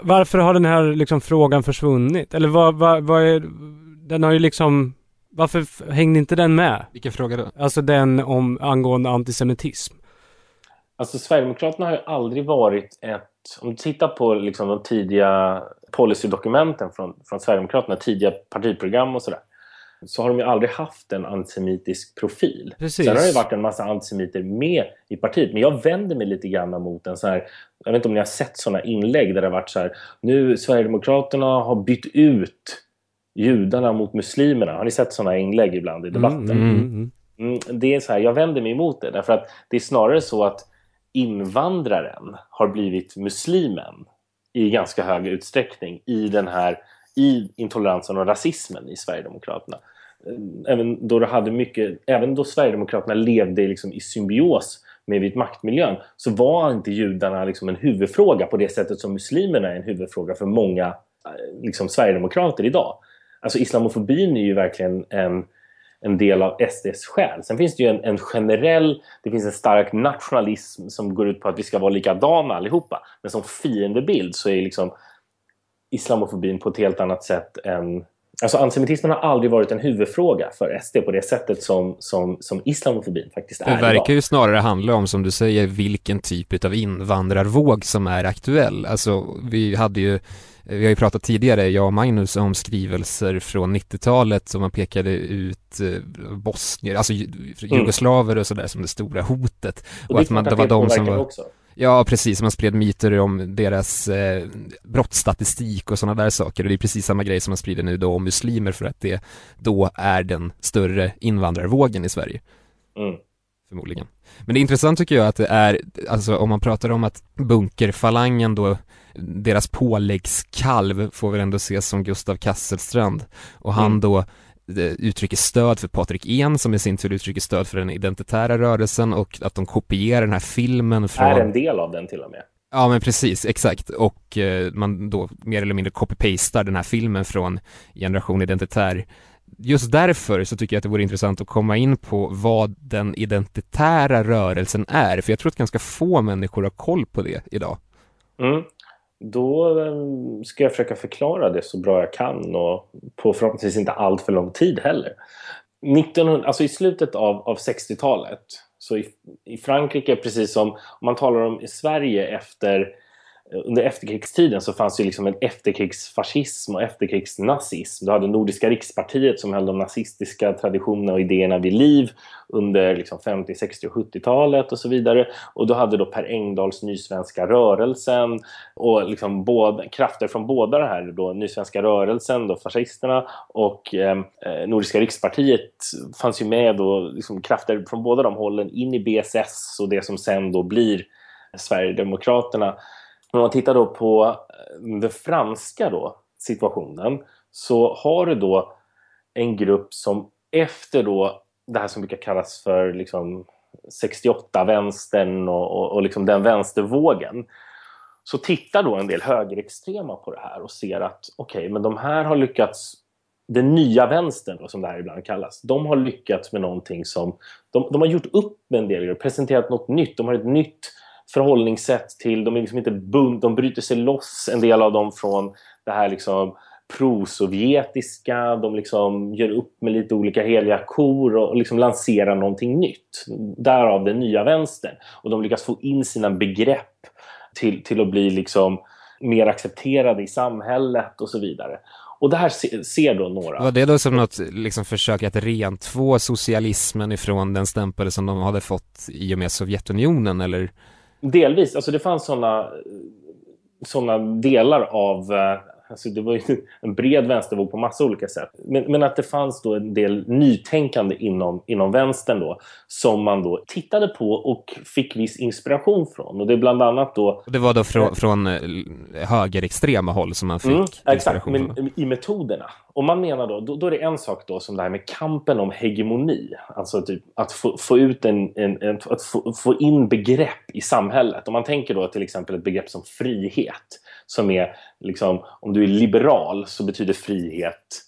Speaker 6: varför har den här liksom, frågan försvunnit? Eller vad, vad, vad är, den har ju liksom, varför hängde inte den med?
Speaker 5: Vilken fråga då?
Speaker 6: Alltså den om angående antisemitism.
Speaker 4: Alltså Sverigedemokraterna har ju aldrig varit ett, om du tittar på liksom de tidiga policydokumenten från, från Sverigedemokraterna, tidiga partiprogram och sådär, så har de ju aldrig haft en antisemitisk profil. Precis. Sen har det varit en massa antisemiter med i partiet, men jag vänder mig lite grann mot en så här, jag vet inte om ni har sett sådana inlägg där det har varit så här, nu Sverigedemokraterna har bytt ut judarna mot muslimerna. Har ni sett sådana inlägg ibland i debatten? Mm, mm, mm. mm, det är så här, jag vänder mig emot det därför att det är snarare så att invandraren har blivit muslimen i ganska hög utsträckning i den här i intoleransen och rasismen i Sverigedemokraterna. Eh, även då, det hade mycket, även då Sverigedemokraterna levde liksom i symbios med vit maktmiljön så var inte judarna liksom en huvudfråga på det sättet som muslimerna är en huvudfråga för många eh, liksom, sverigedemokrater idag. Alltså islamofobin är ju verkligen en en del av SDs själ. Sen finns det ju en, en, generell, det finns en stark nationalism som går ut på att vi ska vara likadana allihopa. Men som fiendebild så är liksom islamofobin på ett helt annat sätt än Alltså antisemitismen har aldrig varit en huvudfråga för SD på det sättet som, som, som islamofobin faktiskt är
Speaker 5: Det verkar ju snarare handla om, som du säger, vilken typ av invandrarvåg som är aktuell. Alltså, vi hade ju vi har ju pratat tidigare, jag och Magnus, om skrivelser från 90-talet som man pekade ut eh, bosnier, alltså mm. jugoslaver och sådär som det stora hotet.
Speaker 4: Och, och att man, det var de som var... Också.
Speaker 5: Ja, precis. Man spred myter om deras eh, brottsstatistik och sådana där saker. Och det är precis samma grej som man sprider nu då om muslimer för att det då är den större invandrarvågen i Sverige.
Speaker 4: Mm.
Speaker 5: Förmodligen. Men det är intressant tycker jag att det är, alltså om man pratar om att bunkerfalangen då deras påläggskalv får väl ändå ses som Gustav Kasselstrand och han mm. då uttrycker stöd för Patrik En som i sin tur uttrycker stöd för den identitära rörelsen och att de kopierar den här filmen från...
Speaker 4: Är en del av den till och med.
Speaker 5: Ja men precis, exakt och eh, man då mer eller mindre copy-pastar den här filmen från Generation Identitär Just därför så tycker jag att det vore intressant att komma in på vad den identitära rörelsen är, för jag tror att ganska få människor har koll på det idag.
Speaker 4: Mm. Då ehm, ska jag försöka förklara det så bra jag kan och på förhoppningsvis inte allt för lång tid heller. 1900, alltså I slutet av, av 60-talet, så i, i Frankrike, precis som om man talar om i Sverige efter Eh, under efterkrigstiden så fanns ju liksom en efterkrigsfascism och efterkrigsnazism. Du hade Nordiska rikspartiet som höll de nazistiska traditionerna och idéerna vid liv under liksom 50, 60 och 70-talet och så vidare. Och du hade då Per Engdahls Nysvenska rörelsen och liksom både, krafter från båda det här, då, Nysvenska rörelsen, då fascisterna och eh, eh, Nordiska rikspartiet fanns ju med då, liksom krafter från båda de hållen in i BSS och det som sen då blir Sverigedemokraterna om man tittar då på eh, den franska då, situationen så har du då en grupp som efter då det här som brukar kallas för liksom 68-vänstern och, och, och liksom den vänstervågen så tittar då en del högerextrema på det här och ser att okej, okay, men de här har lyckats den nya vänstern då, som det här ibland kallas, de har lyckats med någonting som de, de har gjort upp med en del presenterat något nytt, de har ett nytt förhållningssätt till, de är liksom inte bunt, de bryter sig loss en del av dem från det här liksom prosovjetiska, de liksom gör upp med lite olika heliga kor och liksom lanserar någonting nytt. Därav den nya vänstern. Och de lyckas få in sina begrepp till, till att bli liksom mer accepterade i samhället och så vidare. Och det här ser då några.
Speaker 5: Var det då som något liksom försök att rentvå socialismen ifrån den stämpel som de hade fått i och med Sovjetunionen eller?
Speaker 4: Delvis, alltså det fanns sådana såna delar av eh, Alltså det var ju en bred vänstervåg på massa olika sätt. Men, men, att det fanns då en del nytänkande inom, inom vänstern då som man då tittade på och fick viss inspiration från. Och det är bland annat då...
Speaker 5: Det var då från, från eh, högerextrema håll som man fick mm, inspiration exakt,
Speaker 4: men, från? i metoderna. Och man menar då, då, då, är det en sak då som det här med kampen om hegemoni. Alltså typ att få, få ut en, en, en att få, få in begrepp i samhället. Om man tänker då till exempel ett begrepp som frihet som är liksom, om du är liberal så betyder frihet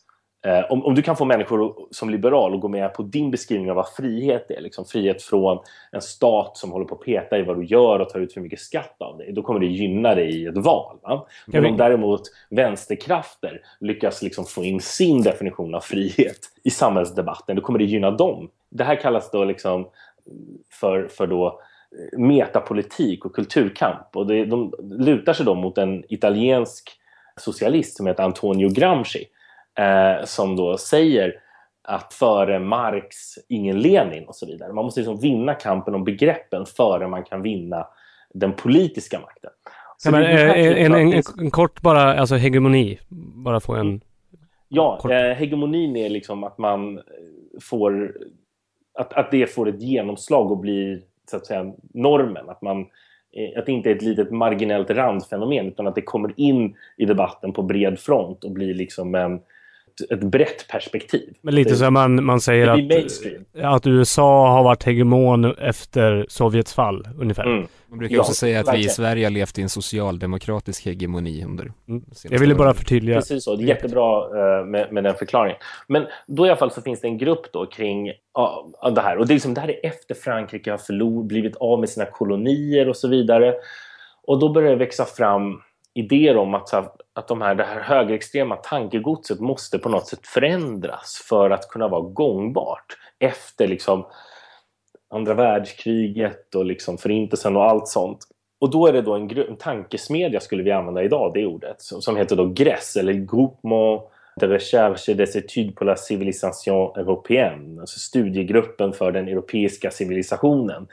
Speaker 4: eh, om, om du kan få människor som liberal att gå med på din beskrivning av vad frihet är, liksom frihet från en stat som håller på att peta i vad du gör och tar ut för mycket skatt av dig, då kommer det gynna dig i ett val. Va? Men om däremot vänsterkrafter lyckas liksom få in sin definition av frihet i samhällsdebatten, då kommer det gynna dem. Det här kallas då liksom för, för då metapolitik och kulturkamp. Och det, de lutar sig då mot en italiensk socialist som heter Antonio Gramsci eh, som då säger att före Marx ingen Lenin och så vidare. Man måste liksom vinna kampen om begreppen före man kan vinna den politiska makten.
Speaker 6: Ja, men, eh, en, en, en, en, kort bara, alltså hegemoni, bara få en...
Speaker 4: Ja, eh, hegemonin är liksom att man får, att, att det får ett genomslag och blir så att säga, normen. Att, man, eh, att det inte är ett litet marginellt randfenomen utan att det kommer in i debatten på bred front och blir liksom en ett brett perspektiv.
Speaker 6: Men lite
Speaker 4: det,
Speaker 6: så man, man säger att,
Speaker 4: mainstream.
Speaker 6: att USA har varit hegemon efter Sovjets fall ungefär.
Speaker 4: Mm.
Speaker 5: Man brukar
Speaker 4: Ja,
Speaker 5: också säga att vi i
Speaker 4: verkligen.
Speaker 5: Sverige har levt i en socialdemokratisk hegemoni under
Speaker 6: Mm. Jag ville bara förtydliga.
Speaker 4: Precis så. Det är jättebra eh, med, med den förklaringen. Men då i alla fall så finns det en grupp då kring ja, det här. Och det är, liksom, det här är efter Frankrike har förlor, blivit av med sina kolonier och så vidare. Och då börjar det växa fram idéer om att, att de här, det här högerextrema tankegodset måste på något sätt förändras för att kunna vara gångbart efter liksom andra världskriget och liksom förintelsen och allt sånt. Och då är det då en, en tankesmedja, skulle vi använda idag, det ordet, som, som heter då GRESS eller Groupement de Recherche des Études pour la Civilisation Européenne, alltså studiegruppen för den europeiska civilisationen.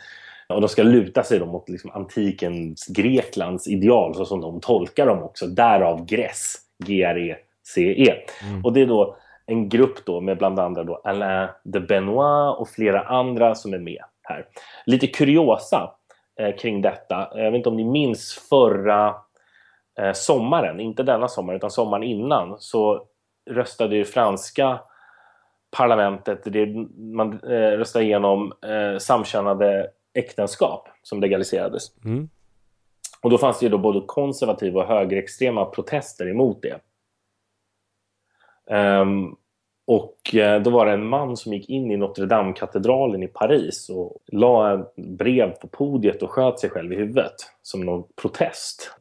Speaker 4: Och de ska luta sig mot liksom antikens Greklands ideal, så som de tolkar dem också. Därav GRES, G-R-E-C-E.
Speaker 5: Mm.
Speaker 4: Och det är då en grupp då med bland andra då Alain de Benoit och flera andra som är med här. Lite kuriosa eh, kring detta. Jag vet inte om ni minns förra eh, sommaren, inte denna sommar utan sommaren innan, så röstade ju franska parlamentet, det, man eh, röstade igenom eh, samkönade äktenskap som legaliserades.
Speaker 6: Mm.
Speaker 4: Och då fanns det ju då både konservativa och högerextrema protester emot det. Ehm, och eh, då var det en man som gick in i Notre Dame-katedralen i Paris och la ett brev på podiet och sköt sig själv i huvudet som någon protest.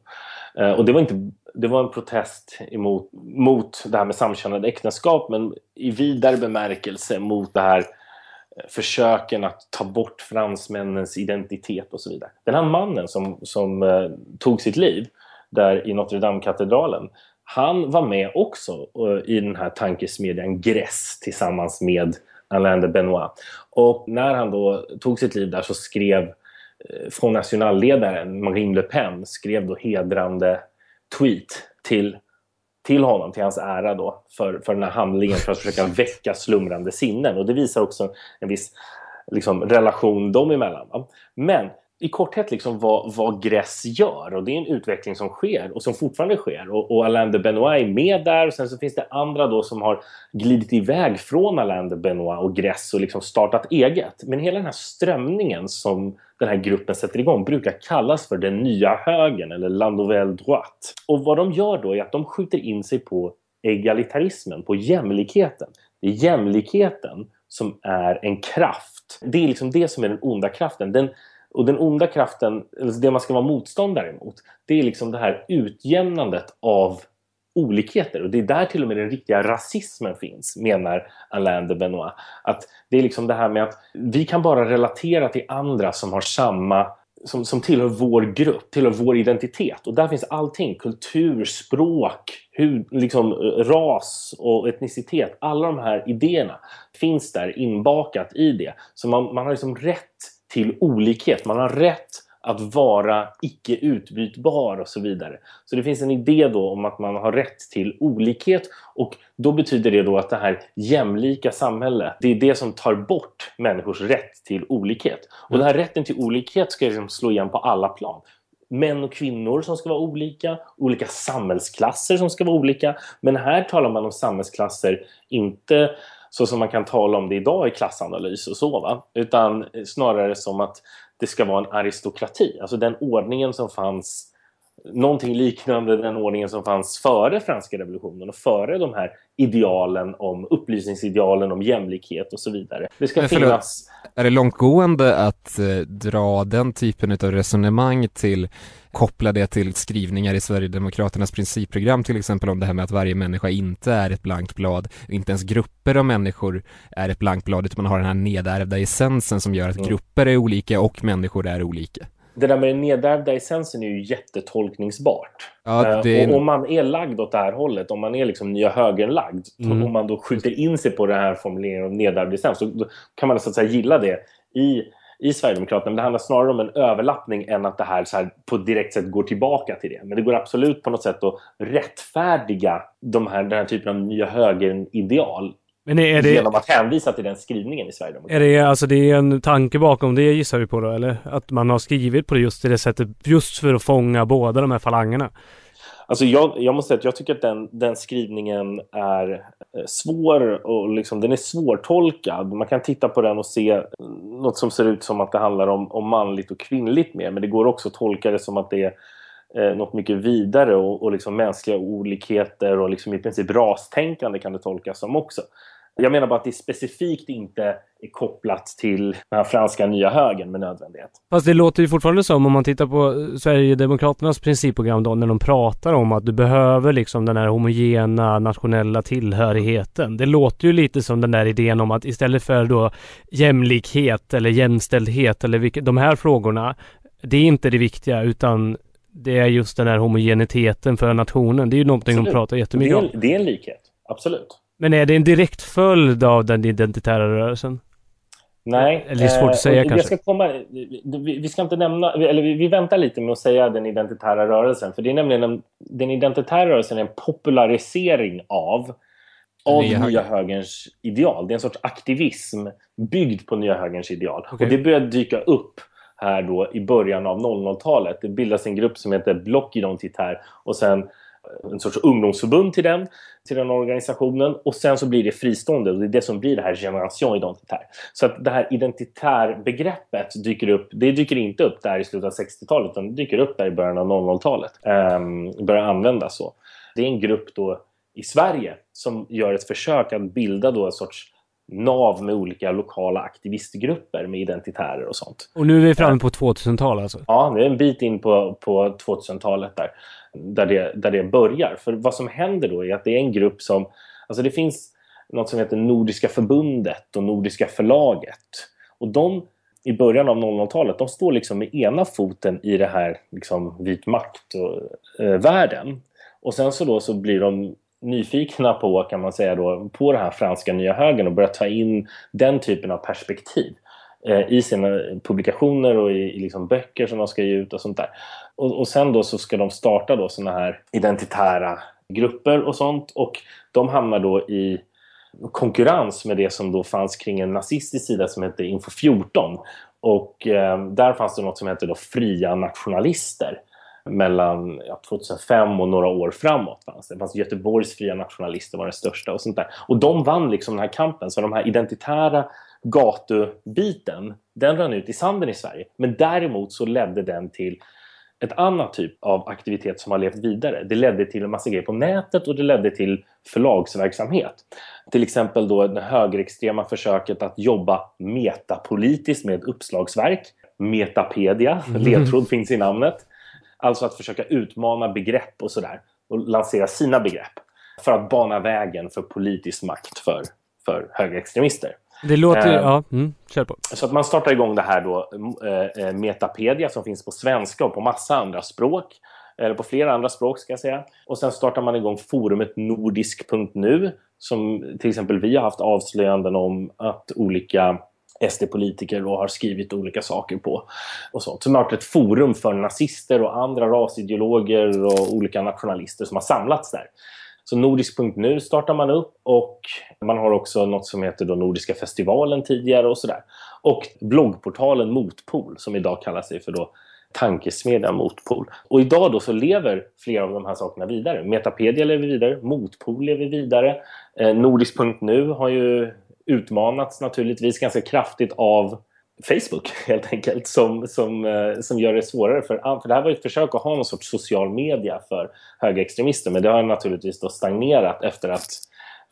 Speaker 4: Eh, och det var, inte, det var en protest emot, mot det här med samkönade äktenskap men i vidare bemärkelse mot det här försöken att ta bort fransmännens identitet och så vidare. Den här mannen som, som eh, tog sitt liv där i Notre Dame-katedralen han var med också eh, i den här tankesmedjan Gress tillsammans med Alain de Benoit. Och när han då tog sitt liv där så skrev eh, Front National-ledaren Marine Le Pen skrev då hedrande tweet till, till honom, till hans ära då, för, för den här handlingen för att försöka väcka slumrande sinnen. Och det visar också en viss liksom, relation dem emellan. Va? Men i korthet liksom vad, vad Gress gör och det är en utveckling som sker och som fortfarande sker och, och Alain de Benoit är med där och sen så finns det andra då som har glidit iväg från Alain de Benoit och Gress och liksom startat eget. Men hela den här strömningen som den här gruppen sätter igång brukar kallas för den nya högern eller la nouvelle droite. Och vad de gör då är att de skjuter in sig på egalitarismen, på jämlikheten. Det är jämlikheten som är en kraft. Det är liksom det som är den onda kraften. Den, och den onda kraften, eller det man ska vara motståndare mot, det är liksom det här utjämnandet av olikheter. Och det är där till och med den riktiga rasismen finns, menar Alain de Benoit. Att det är liksom det här med att vi kan bara relatera till andra som har samma som, som tillhör vår grupp, tillhör vår identitet. Och där finns allting. Kultur, språk, hud, liksom, eh, ras och etnicitet. Alla de här idéerna finns där inbakat i det. Så man, man har liksom rätt till olikhet. Man har rätt att vara icke utbytbar och så vidare. Så det finns en idé då om att man har rätt till olikhet och då betyder det då att det här jämlika samhället, det är det som tar bort människors rätt till olikhet. Och den här rätten till olikhet ska liksom slå igen på alla plan. Män och kvinnor som ska vara olika, olika samhällsklasser som ska vara olika. Men här talar man om samhällsklasser inte så som man kan tala om det idag i klassanalys och så, va? utan snarare som att det ska vara en aristokrati. Alltså den ordningen som fanns, någonting liknande den ordningen som fanns före franska revolutionen och före de här idealen om upplysningsidealen om jämlikhet och så vidare. Det ska
Speaker 5: Men
Speaker 4: finnas...
Speaker 5: Är det långtgående att eh, dra den typen av resonemang till, koppla det till skrivningar i Sverigedemokraternas principprogram till exempel om det här med att varje människa inte är ett blankt blad, inte ens grupper av människor är ett blankt blad utan man har den här nedärvda essensen som gör att
Speaker 4: Mm.
Speaker 5: grupper är olika och människor är olika.
Speaker 4: Det där med den nedärvda essensen är ju jättetolkningsbart.
Speaker 5: Ja,
Speaker 4: Eh,
Speaker 5: det
Speaker 4: Och om man är lagd åt det här hållet, om man är liksom nya högerlagd,
Speaker 6: Mm.
Speaker 4: om man då skjuter in sig på den här formuleringen om nedärvd essens, så då kan man så att säga gilla det i, i Sverigedemokraterna. Men det handlar snarare om en överlappning än att det här, så här på direkt sätt går tillbaka till det. Men det går absolut på något sätt att rättfärdiga de här, den här typen av nya högerideal
Speaker 6: Men är det,
Speaker 4: genom att hänvisa till den skrivningen i Sverigedemokraterna.
Speaker 6: är det, alltså det är en tanke bakom det gissar vi på då, eller? Att man har skrivit på det just det sättet, just för att fånga båda de här falangerna.
Speaker 4: Alltså jag, jag måste säga att jag tycker att den, den skrivningen är eh, svår och liksom, den är svårtolkad. Man kan titta på den och se något som ser ut som att det handlar om, om manligt och kvinnligt mer. Men det går också att tolka det som att det är eh, något mycket vidare och, och liksom mänskliga olikheter och liksom i princip rastänkande kan det tolkas som också. Jag menar bara att det specifikt inte är kopplat till den här franska nya högern med nödvändighet.
Speaker 6: Fast det låter ju fortfarande som om man tittar på Sverigedemokraternas principprogram då när de pratar om att du behöver liksom den här homogena nationella tillhörigheten. Det låter ju lite som den där idén om att istället för då jämlikhet eller jämställdhet eller vilka, de här frågorna. Det är inte det viktiga utan det är just den här homogeniteten för nationen. Det är ju någonting Absolut. de pratar jättemycket
Speaker 4: om. Det är en likhet. Absolut.
Speaker 6: Men är det en direkt följd av den identitära rörelsen?
Speaker 4: Nej.
Speaker 6: Eller det är svårt att säga kanske.
Speaker 4: Jag ska komma, vi ska inte nämna, eller vi, väntar lite med att säga den identitära rörelsen. För det är nämligen en, den identitära rörelsen är en popularisering av, av nya, nya högerns ideal. Det är en sorts aktivism byggd på nya högerns ideal. Okay. Och det börjar dyka upp här då i början av 00-talet. Det bildas en grupp som heter Bloc Identitaire och sen en sorts ungdomsförbund till den, till den organisationen och sen så blir det fristående och det är det som blir det här generation identitär. Så att det här identitärbegreppet dyker upp, det dyker inte upp där i slutet av 60-talet utan det dyker upp där i början av 00-talet. Um, ehm, börjar användas så. Det är en grupp då i Sverige som gör ett försök att bilda då en sorts nav med olika lokala aktivistgrupper med identitärer och sånt.
Speaker 6: Och nu är vi framme på 2000-talet alltså?
Speaker 4: Ja, det är en bit in på, på 2000-talet där där det, där det börjar. För vad som händer då är att det är en grupp som... Alltså det finns något som heter Nordiska förbundet och Nordiska förlaget. Och de i början av 00-talet, de står liksom med ena foten i det här liksom, vit makt-världen. Eh, och sen så då så blir de nyfikna på, kan man säga då, på den här franska nya högern och börjat ta in den typen av perspektiv. Eh, i sina publikationer och i, i liksom böcker som de ska ge ut och sånt där. Och, och sen då så ska de starta då såna här identitära grupper och sånt och de hamnar då i konkurrens med det som då fanns kring en nazistisk sida som hette Info 14 och eh, där fanns det något som hette då Fria Nationalister mellan ja, 2005 och några år framåt. Fanns det. det fanns Göteborgs Fria Nationalister var den största och sånt där. Och de vann liksom den här kampen så de här identitära gatubiten, den rann ut i sanden i Sverige. Men däremot så ledde den till ett annat typ av aktivitet som har levt vidare. Det ledde till en massa grejer på nätet och det ledde till förlagsverksamhet. Till exempel då det högerextrema försöket att jobba metapolitiskt med uppslagsverk. Metapedia, mm. ledtråd finns i namnet. Alltså att försöka utmana begrepp och sådär och lansera sina begrepp för att bana vägen för politisk makt för, för högerextremister.
Speaker 6: Det låter eh, ja, mm, kör på.
Speaker 4: Så att man startar igång det här då, eh, eh, Metapedia som finns på svenska och på massa andra språk. Eller på flera andra språk ska jag säga. Och sen startar man igång forumet nordisk.nu som till exempel vi har haft avslöjanden om att olika SD-politiker har skrivit olika saker på. Och sånt. Så man har ett forum för nazister och andra rasideologer och olika nationalister som har samlats där. Så nordisk.nu startar man upp och man har också något som heter då Nordiska festivalen tidigare och sådär. Och bloggportalen Motpol som idag kallar sig för då tankesmedjan Motpol. Och idag då så lever flera av de här sakerna vidare. Metapedia lever vidare, Motpol lever vidare. Eh, Nordisk.nu har ju utmanats naturligtvis ganska kraftigt av Facebook helt enkelt som, som, eh, som gör det svårare. För, för det här var ett försök att ha någon sorts social media för högerextremister men det har naturligtvis då stagnerat efter att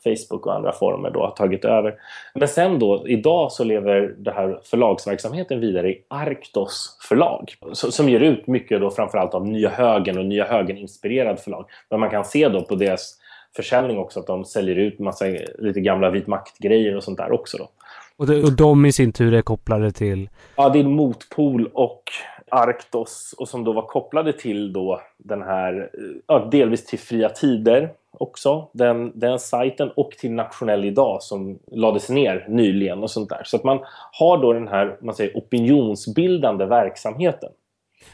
Speaker 4: Facebook och andra former då har tagit över. Men sen då, idag så lever det här förlagsverksamheten vidare i Arktos förlag som ger ut mycket då framförallt av Nya Högern och Nya Högern-inspirerad förlag. Men man kan se då på deras försäljning också att de säljer ut massa lite gamla vit makt-grejer och sånt där också då.
Speaker 6: Och, det, och de i sin tur är kopplade till?
Speaker 4: Ja, det är Motpol och Arktos och som då var kopplade till då den här, ja, delvis till Fria Tider också, den, den sajten och till Nationell Idag som lades ner nyligen och sånt där. Så att man har då den här man säger, opinionsbildande verksamheten.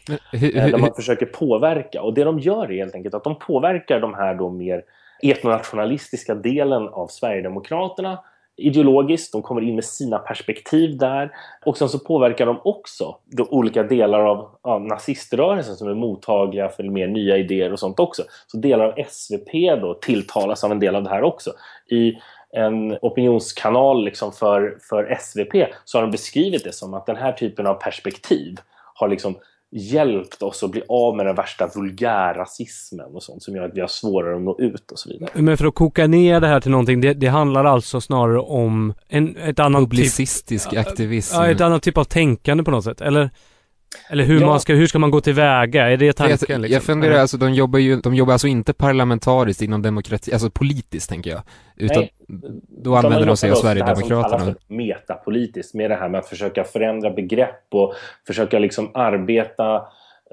Speaker 4: Hur, eh, hur, där man försöker påverka och det de gör är helt enkelt att de påverkar de här då mer etnonationalistiska delen av Sverigedemokraterna ideologiskt, de kommer in med sina perspektiv där och sen så påverkar de också de olika delar av, av naziströrelsen som är mottagliga för mer nya idéer och sånt också. Så delar av SVP då tilltalas av en del av det här också. I en opinionskanal liksom för, för SVP så har de beskrivit det som att den här typen av perspektiv har liksom hjälpt oss att bli av med den värsta vulgärrasismen och sånt som gör att vi har svårare att nå ut och så vidare.
Speaker 6: Men för att koka ner det här till någonting, det, det handlar alltså snarare om en, ett annat typ...
Speaker 5: Publicistisk aktivism.
Speaker 6: Ja, ett annat typ av tänkande på något sätt, eller? Eller hur,
Speaker 4: Ja.
Speaker 6: man ska, hur ska man gå tillväga? Är det tanken?
Speaker 5: jag,
Speaker 6: liksom?
Speaker 5: jag funderar, alltså de jobbar ju, de jobbar alltså inte parlamentariskt inom demokrati, alltså politiskt tänker jag. Utan
Speaker 4: Nej.
Speaker 5: då använder de sig av
Speaker 4: Det här som
Speaker 5: Sverigedemokraterna.
Speaker 4: för metapolitiskt, med det här med att försöka förändra begrepp och försöka liksom arbeta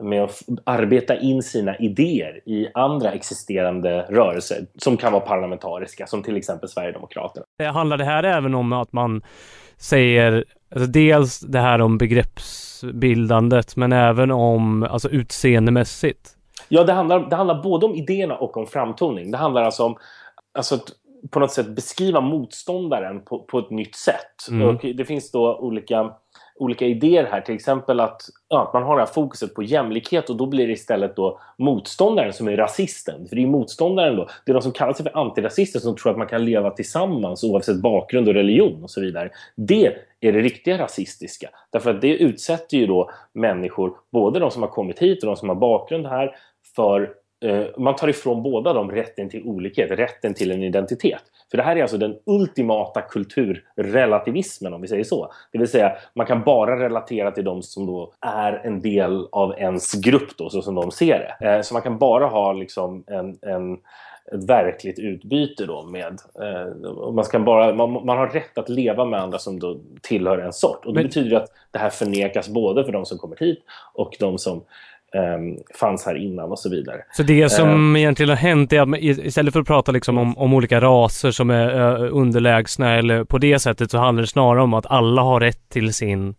Speaker 4: med att arbeta in sina idéer i andra existerande rörelser som kan vara parlamentariska, som till exempel Sverigedemokraterna.
Speaker 6: Det handlar det här även om att man säger, alltså dels det här om begreppsbildandet, men även om, alltså utseendemässigt?
Speaker 4: Ja, det handlar, det handlar både om idéerna och om framtoning. Det handlar alltså om alltså att på något sätt beskriva motståndaren på, på ett nytt sätt.
Speaker 6: Mm.
Speaker 4: Och det finns då olika, olika idéer här. Till exempel att, ja, att man har det här fokuset på jämlikhet och då blir det istället då motståndaren som är rasisten. För det är motståndaren då. Det är de som kallar sig för antirasister som tror att man kan leva tillsammans oavsett bakgrund och religion och så vidare. Det är det riktiga rasistiska. Därför att det utsätter ju då människor, både de som har kommit hit och de som har bakgrund här, för man tar ifrån båda dem rätten till olikhet, rätten till en identitet. För det här är alltså den ultimata kulturrelativismen om vi säger så. Det vill säga, man kan bara relatera till de som då är en del av ens grupp då, så som de ser det. Eh, så man kan bara ha liksom en, en ett verkligt utbyte då med... Eh, man, ska bara, man, man har rätt att leva med andra som då tillhör en sort. Och det
Speaker 6: Men-
Speaker 4: betyder att det här förnekas både för de som kommer hit och de som fanns här innan och så vidare.
Speaker 6: Så det som egentligen har hänt är att man, istället för att prata liksom om, om olika raser som är underlägsna eller på det sättet så handlar det snarare om att alla har rätt till sin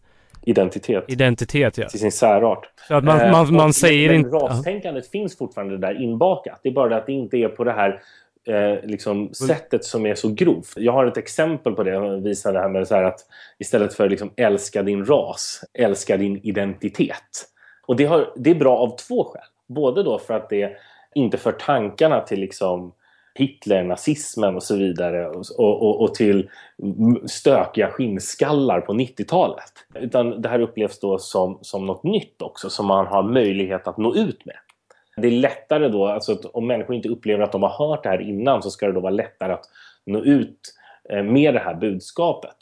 Speaker 4: Identitet.
Speaker 6: identitet. Ja.
Speaker 4: till sin särart.
Speaker 6: Så att man,
Speaker 4: Eh,
Speaker 6: man, man
Speaker 4: och-
Speaker 6: säger inte...
Speaker 4: Rastänkandet finns fortfarande där inbakat. Det är bara det att det inte är på det här eh, liksom sättet som är så grovt. Jag har ett exempel på det. Jag visar det här med så här att istället för liksom älska din ras, älska din identitet. Och det, har, det är bra av två skäl. Både då för att det inte för tankarna till liksom Hitler, nazismen och så vidare och, och, och till stökiga skinnskallar på 90-talet. Utan det här upplevs då som, som något nytt också som man har möjlighet att nå ut med. Det är lättare då, alltså att om människor inte upplever att de har hört det här innan så ska det då vara lättare att nå ut eh, med det här budskapet.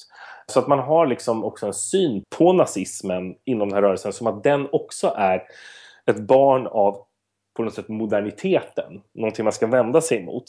Speaker 4: Så att man har liksom också en syn på nazismen inom den här rörelsen som att den också är ett barn av på något sätt moderniteten. Någonting man ska vända sig emot.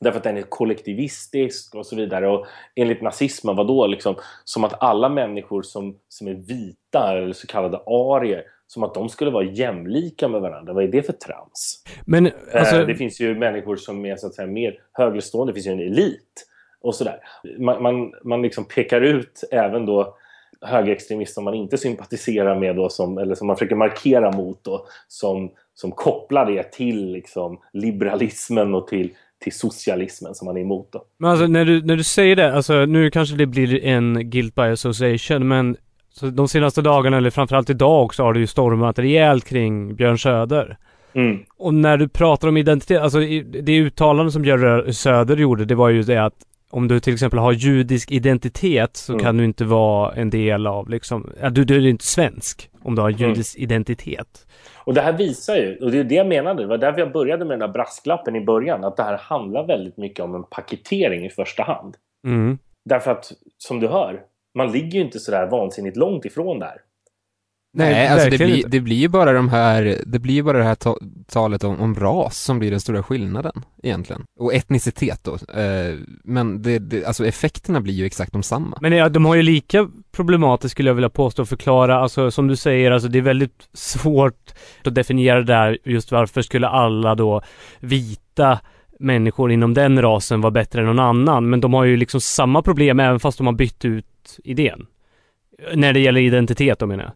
Speaker 4: Därför att den är kollektivistisk och så vidare. Och enligt nazismen var då liksom som att alla människor som, som är vita eller så kallade arier som att de skulle vara jämlika med varandra. Vad är det för trams?
Speaker 6: Men alltså,
Speaker 4: Eh, det finns ju människor som är så att säga mer högrestående. Det finns ju en elit och sådär. Man, man, man liksom pekar ut även då högerextremister som man inte sympatiserar med då, som, eller som man försöker markera mot då, som, som kopplar det till liksom liberalismen och till, till socialismen som man är emot. Då.
Speaker 6: men alltså när, du, när du säger det, alltså nu kanske det blir en guilt by association, men så de senaste dagarna, eller framförallt idag också, har det ju stormat rejält kring Björn Söder.
Speaker 4: Mm.
Speaker 6: Och när du pratar om identitet, alltså det uttalande som Björn Söder gjorde, det var ju det att om du till exempel har judisk identitet så
Speaker 4: Mm.
Speaker 6: kan du inte vara en del av liksom, du, du är inte svensk om du har
Speaker 4: Mm.
Speaker 6: judisk identitet.
Speaker 4: Och det här visar ju, och det är det jag menade, det var därför jag började med den där brasklappen i början, att det här handlar väldigt mycket om en paketering i första hand.
Speaker 6: Mm.
Speaker 4: Därför att, som du hör, man ligger ju inte sådär vansinnigt långt ifrån det här.
Speaker 5: Nej, alltså det blir, det blir ju bara de här, det blir bara det här ta talet om, om ras som blir den stora skillnaden egentligen. Och etnicitet då. Eh, men det, det, alltså effekterna blir ju exakt de samma.
Speaker 6: Men ja, de har ju lika problematiskt skulle jag vilja påstå förklara, alltså som du säger, alltså det är väldigt svårt att definiera det där just varför skulle alla då vita människor inom den rasen vara bättre än någon annan, men de har ju liksom samma problem även fast de har bytt ut idén. När det gäller identitet då menar jag.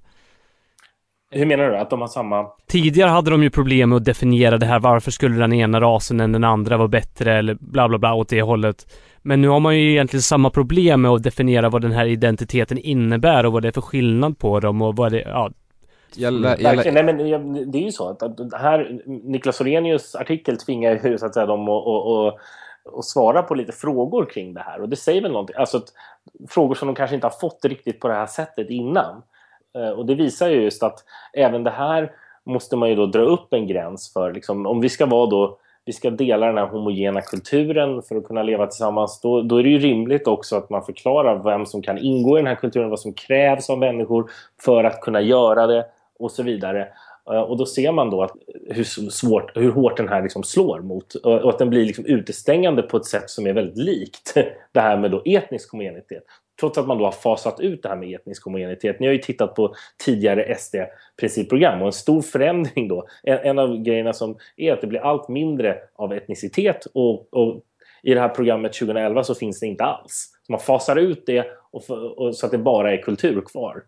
Speaker 4: Hur menar du? Att de har samma...
Speaker 6: Tidigare hade de ju problem med att definiera det här. Varför skulle den ena rasen än den andra vara bättre eller bla bla bla åt det hållet. Men nu har man ju egentligen samma problem med att definiera vad den här identiteten innebär och vad det är för skillnad på dem och vad det, ja.
Speaker 5: Jag
Speaker 4: lä... Nej, men det är ju så att här, Niklas Orenius artikel tvingar ju så att säga dem att, att, att, att svara på lite frågor kring det här. Och det säger väl någonting, alltså att, frågor som de kanske inte har fått riktigt på det här sättet innan. Eh, och det visar ju just att även det här måste man ju då dra upp en gräns för. Liksom, om vi ska vara då vi ska dela den här homogena kulturen för att kunna leva tillsammans, då, då är det ju rimligt också att man förklarar vem som kan ingå i den här kulturen, vad som krävs av människor för att kunna göra det och så vidare. Eh, och då ser man då att hur, svårt, hur hårt den här liksom slår mot och att den blir liksom utestängande på ett sätt som är väldigt likt det här med då etnisk homogenitet. Trots att man då har fasat ut det här med etnisk homogenitet. Ni har ju tittat på tidigare SD-principprogram och en stor förändring då. En, en, av grejerna som är att det blir allt mindre av etnicitet och, och i det här programmet 2011 så finns det inte alls. Så man fasar ut det och, och, så att det bara är kultur kvar.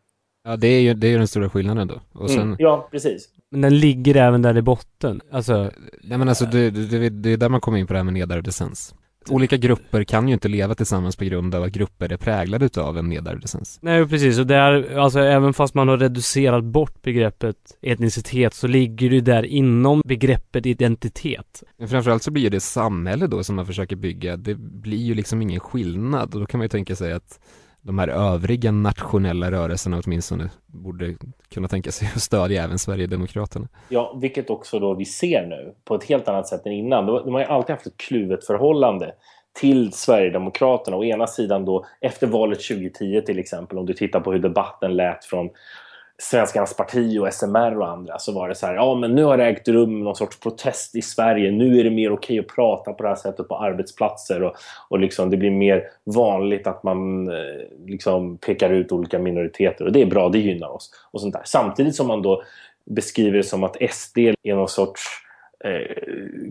Speaker 5: Ja, det är ju, det är ju den stora skillnaden då.
Speaker 4: Och sen... Mm, ja, precis.
Speaker 6: Men den ligger även där i botten. Alltså...
Speaker 5: Nej men alltså, det, det, det är där man kommer in på det här med nedärvd essens. Olika grupper kan ju inte leva tillsammans på grund av att grupper är präglade utav en nedärvd essens.
Speaker 6: Nej precis, och där, alltså även fast man har reducerat bort begreppet etnicitet så ligger det där inom begreppet identitet.
Speaker 5: Men framförallt så blir det samhälle då som man försöker bygga, det blir ju liksom ingen skillnad och då kan man ju tänka sig att de här övriga nationella rörelserna åtminstone borde kunna tänka sig att stödja även Sverigedemokraterna.
Speaker 4: Ja, vilket också då vi ser nu på ett helt annat sätt än innan. De har ju alltid haft ett kluvet förhållande till Sverigedemokraterna. Å ena sidan då efter valet 2010 till exempel, om du tittar på hur debatten lät från Svenskarnas parti och SMR och andra så var det så här, ja men nu har det ägt rum någon sorts protest i Sverige, nu är det mer okej att prata på det här sättet på arbetsplatser och, och liksom det blir mer vanligt att man eh, liksom pekar ut olika minoriteter och det är bra, det gynnar oss. Och sånt där. Samtidigt som man då beskriver det som att SD är någon sorts eh,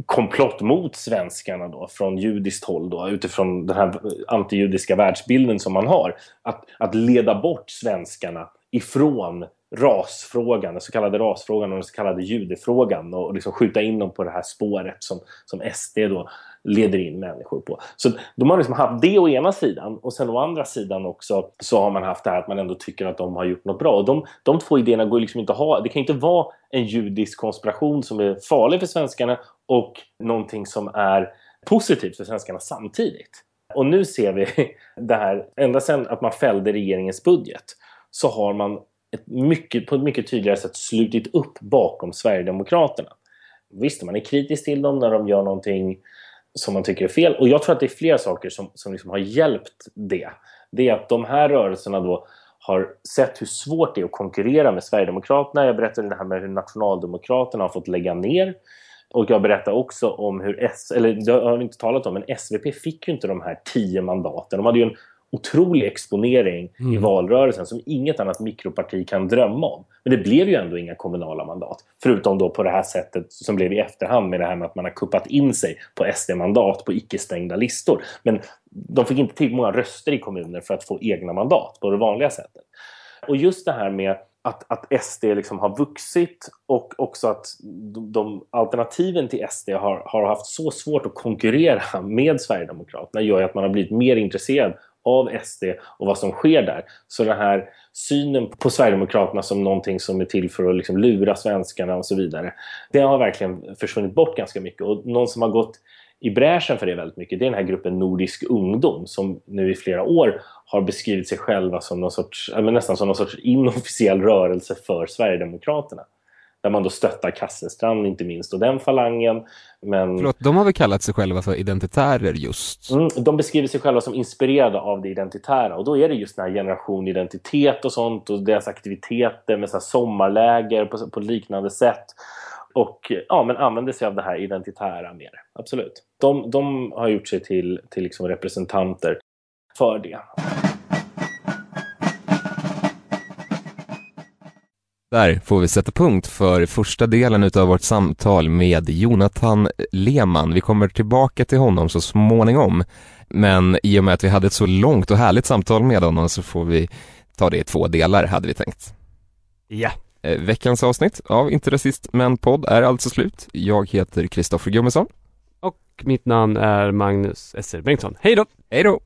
Speaker 4: komplott mot svenskarna då, från judiskt håll då, utifrån den här antijudiska världsbilden som man har. Att, att leda bort svenskarna ifrån rasfrågan, den så kallade rasfrågan och den så kallade judefrågan och liksom skjuta in dem på det här spåret som, som SD då leder in människor på. Så de har liksom haft det å ena sidan och sen å andra sidan också så har man haft det här att man ändå tycker att de har gjort något bra. Och de, de två idéerna går liksom inte att ha. Det kan inte vara en judisk konspiration som är farlig för svenskarna och någonting som är positivt för svenskarna samtidigt. Och nu ser vi det här, ända sedan att man fällde regeringens budget så har man ett mycket, på ett mycket tydligare sätt slutit upp bakom Sverigedemokraterna. Visst, man är kritisk till dem när de gör någonting som man tycker är fel. Och jag tror att det är flera saker som, som liksom har hjälpt det. Det är att de här rörelserna då har sett hur svårt det är att konkurrera med Sverigedemokraterna. Jag berättade det här med hur Nationaldemokraterna har fått lägga ner. Och jag berättade också om hur S, eller det har vi inte talat om, men SVP fick ju inte de här tio mandaten. De hade ju en otrolig exponering mm. i valrörelsen som inget annat mikroparti kan drömma om. Men det blev ju ändå inga kommunala mandat. Förutom då på det här sättet som blev i efterhand med det här med att man har kuppat in sig på SD-mandat på icke-stängda listor. Men de fick inte tillräckligt många röster i kommuner för att få egna mandat på det vanliga sättet. Och just det här med att, att SD liksom har vuxit och också att de, de alternativen till SD har, har haft så svårt att konkurrera med Sverigedemokraterna gör ju att man har blivit mer intresserad av SD och vad som sker där. Så den här synen på Sverigedemokraterna som någonting som är till för att liksom lura svenskarna och så vidare. Det har verkligen försvunnit bort ganska mycket och någon som har gått i bräschen för det väldigt mycket det är den här gruppen Nordisk ungdom som nu i flera år har beskrivit sig själva som någon sorts, nästan som någon sorts inofficiell rörelse för Sverigedemokraterna där man då stöttar Kasselstrand inte minst och den falangen. Men...
Speaker 5: Förlåt, de har väl kallat sig själva för identitärer just?
Speaker 4: Mm, de beskriver sig själva som inspirerade av det identitära och då är det just den här generation identitet och sånt och deras aktiviteter med så sommarläger på, på liknande sätt och ja, men använder sig av det här identitära mer. Absolut. De, de har gjort sig till, till liksom representanter för det.
Speaker 5: Där får vi sätta punkt för första delen utav vårt samtal med Jonathan Lehmann. Vi kommer tillbaka till honom så småningom. Men i och med att vi hade ett så långt och härligt samtal med honom så får vi ta det i två delar, hade vi tänkt.
Speaker 6: Ja.
Speaker 3: Eh, veckans avsnitt av Inte Rasist Men Podd är alltså slut. Jag heter Kristoffer Gummesson.
Speaker 2: Och mitt namn är Magnus S.R. Bengtsson. Hej då!
Speaker 3: Hej då!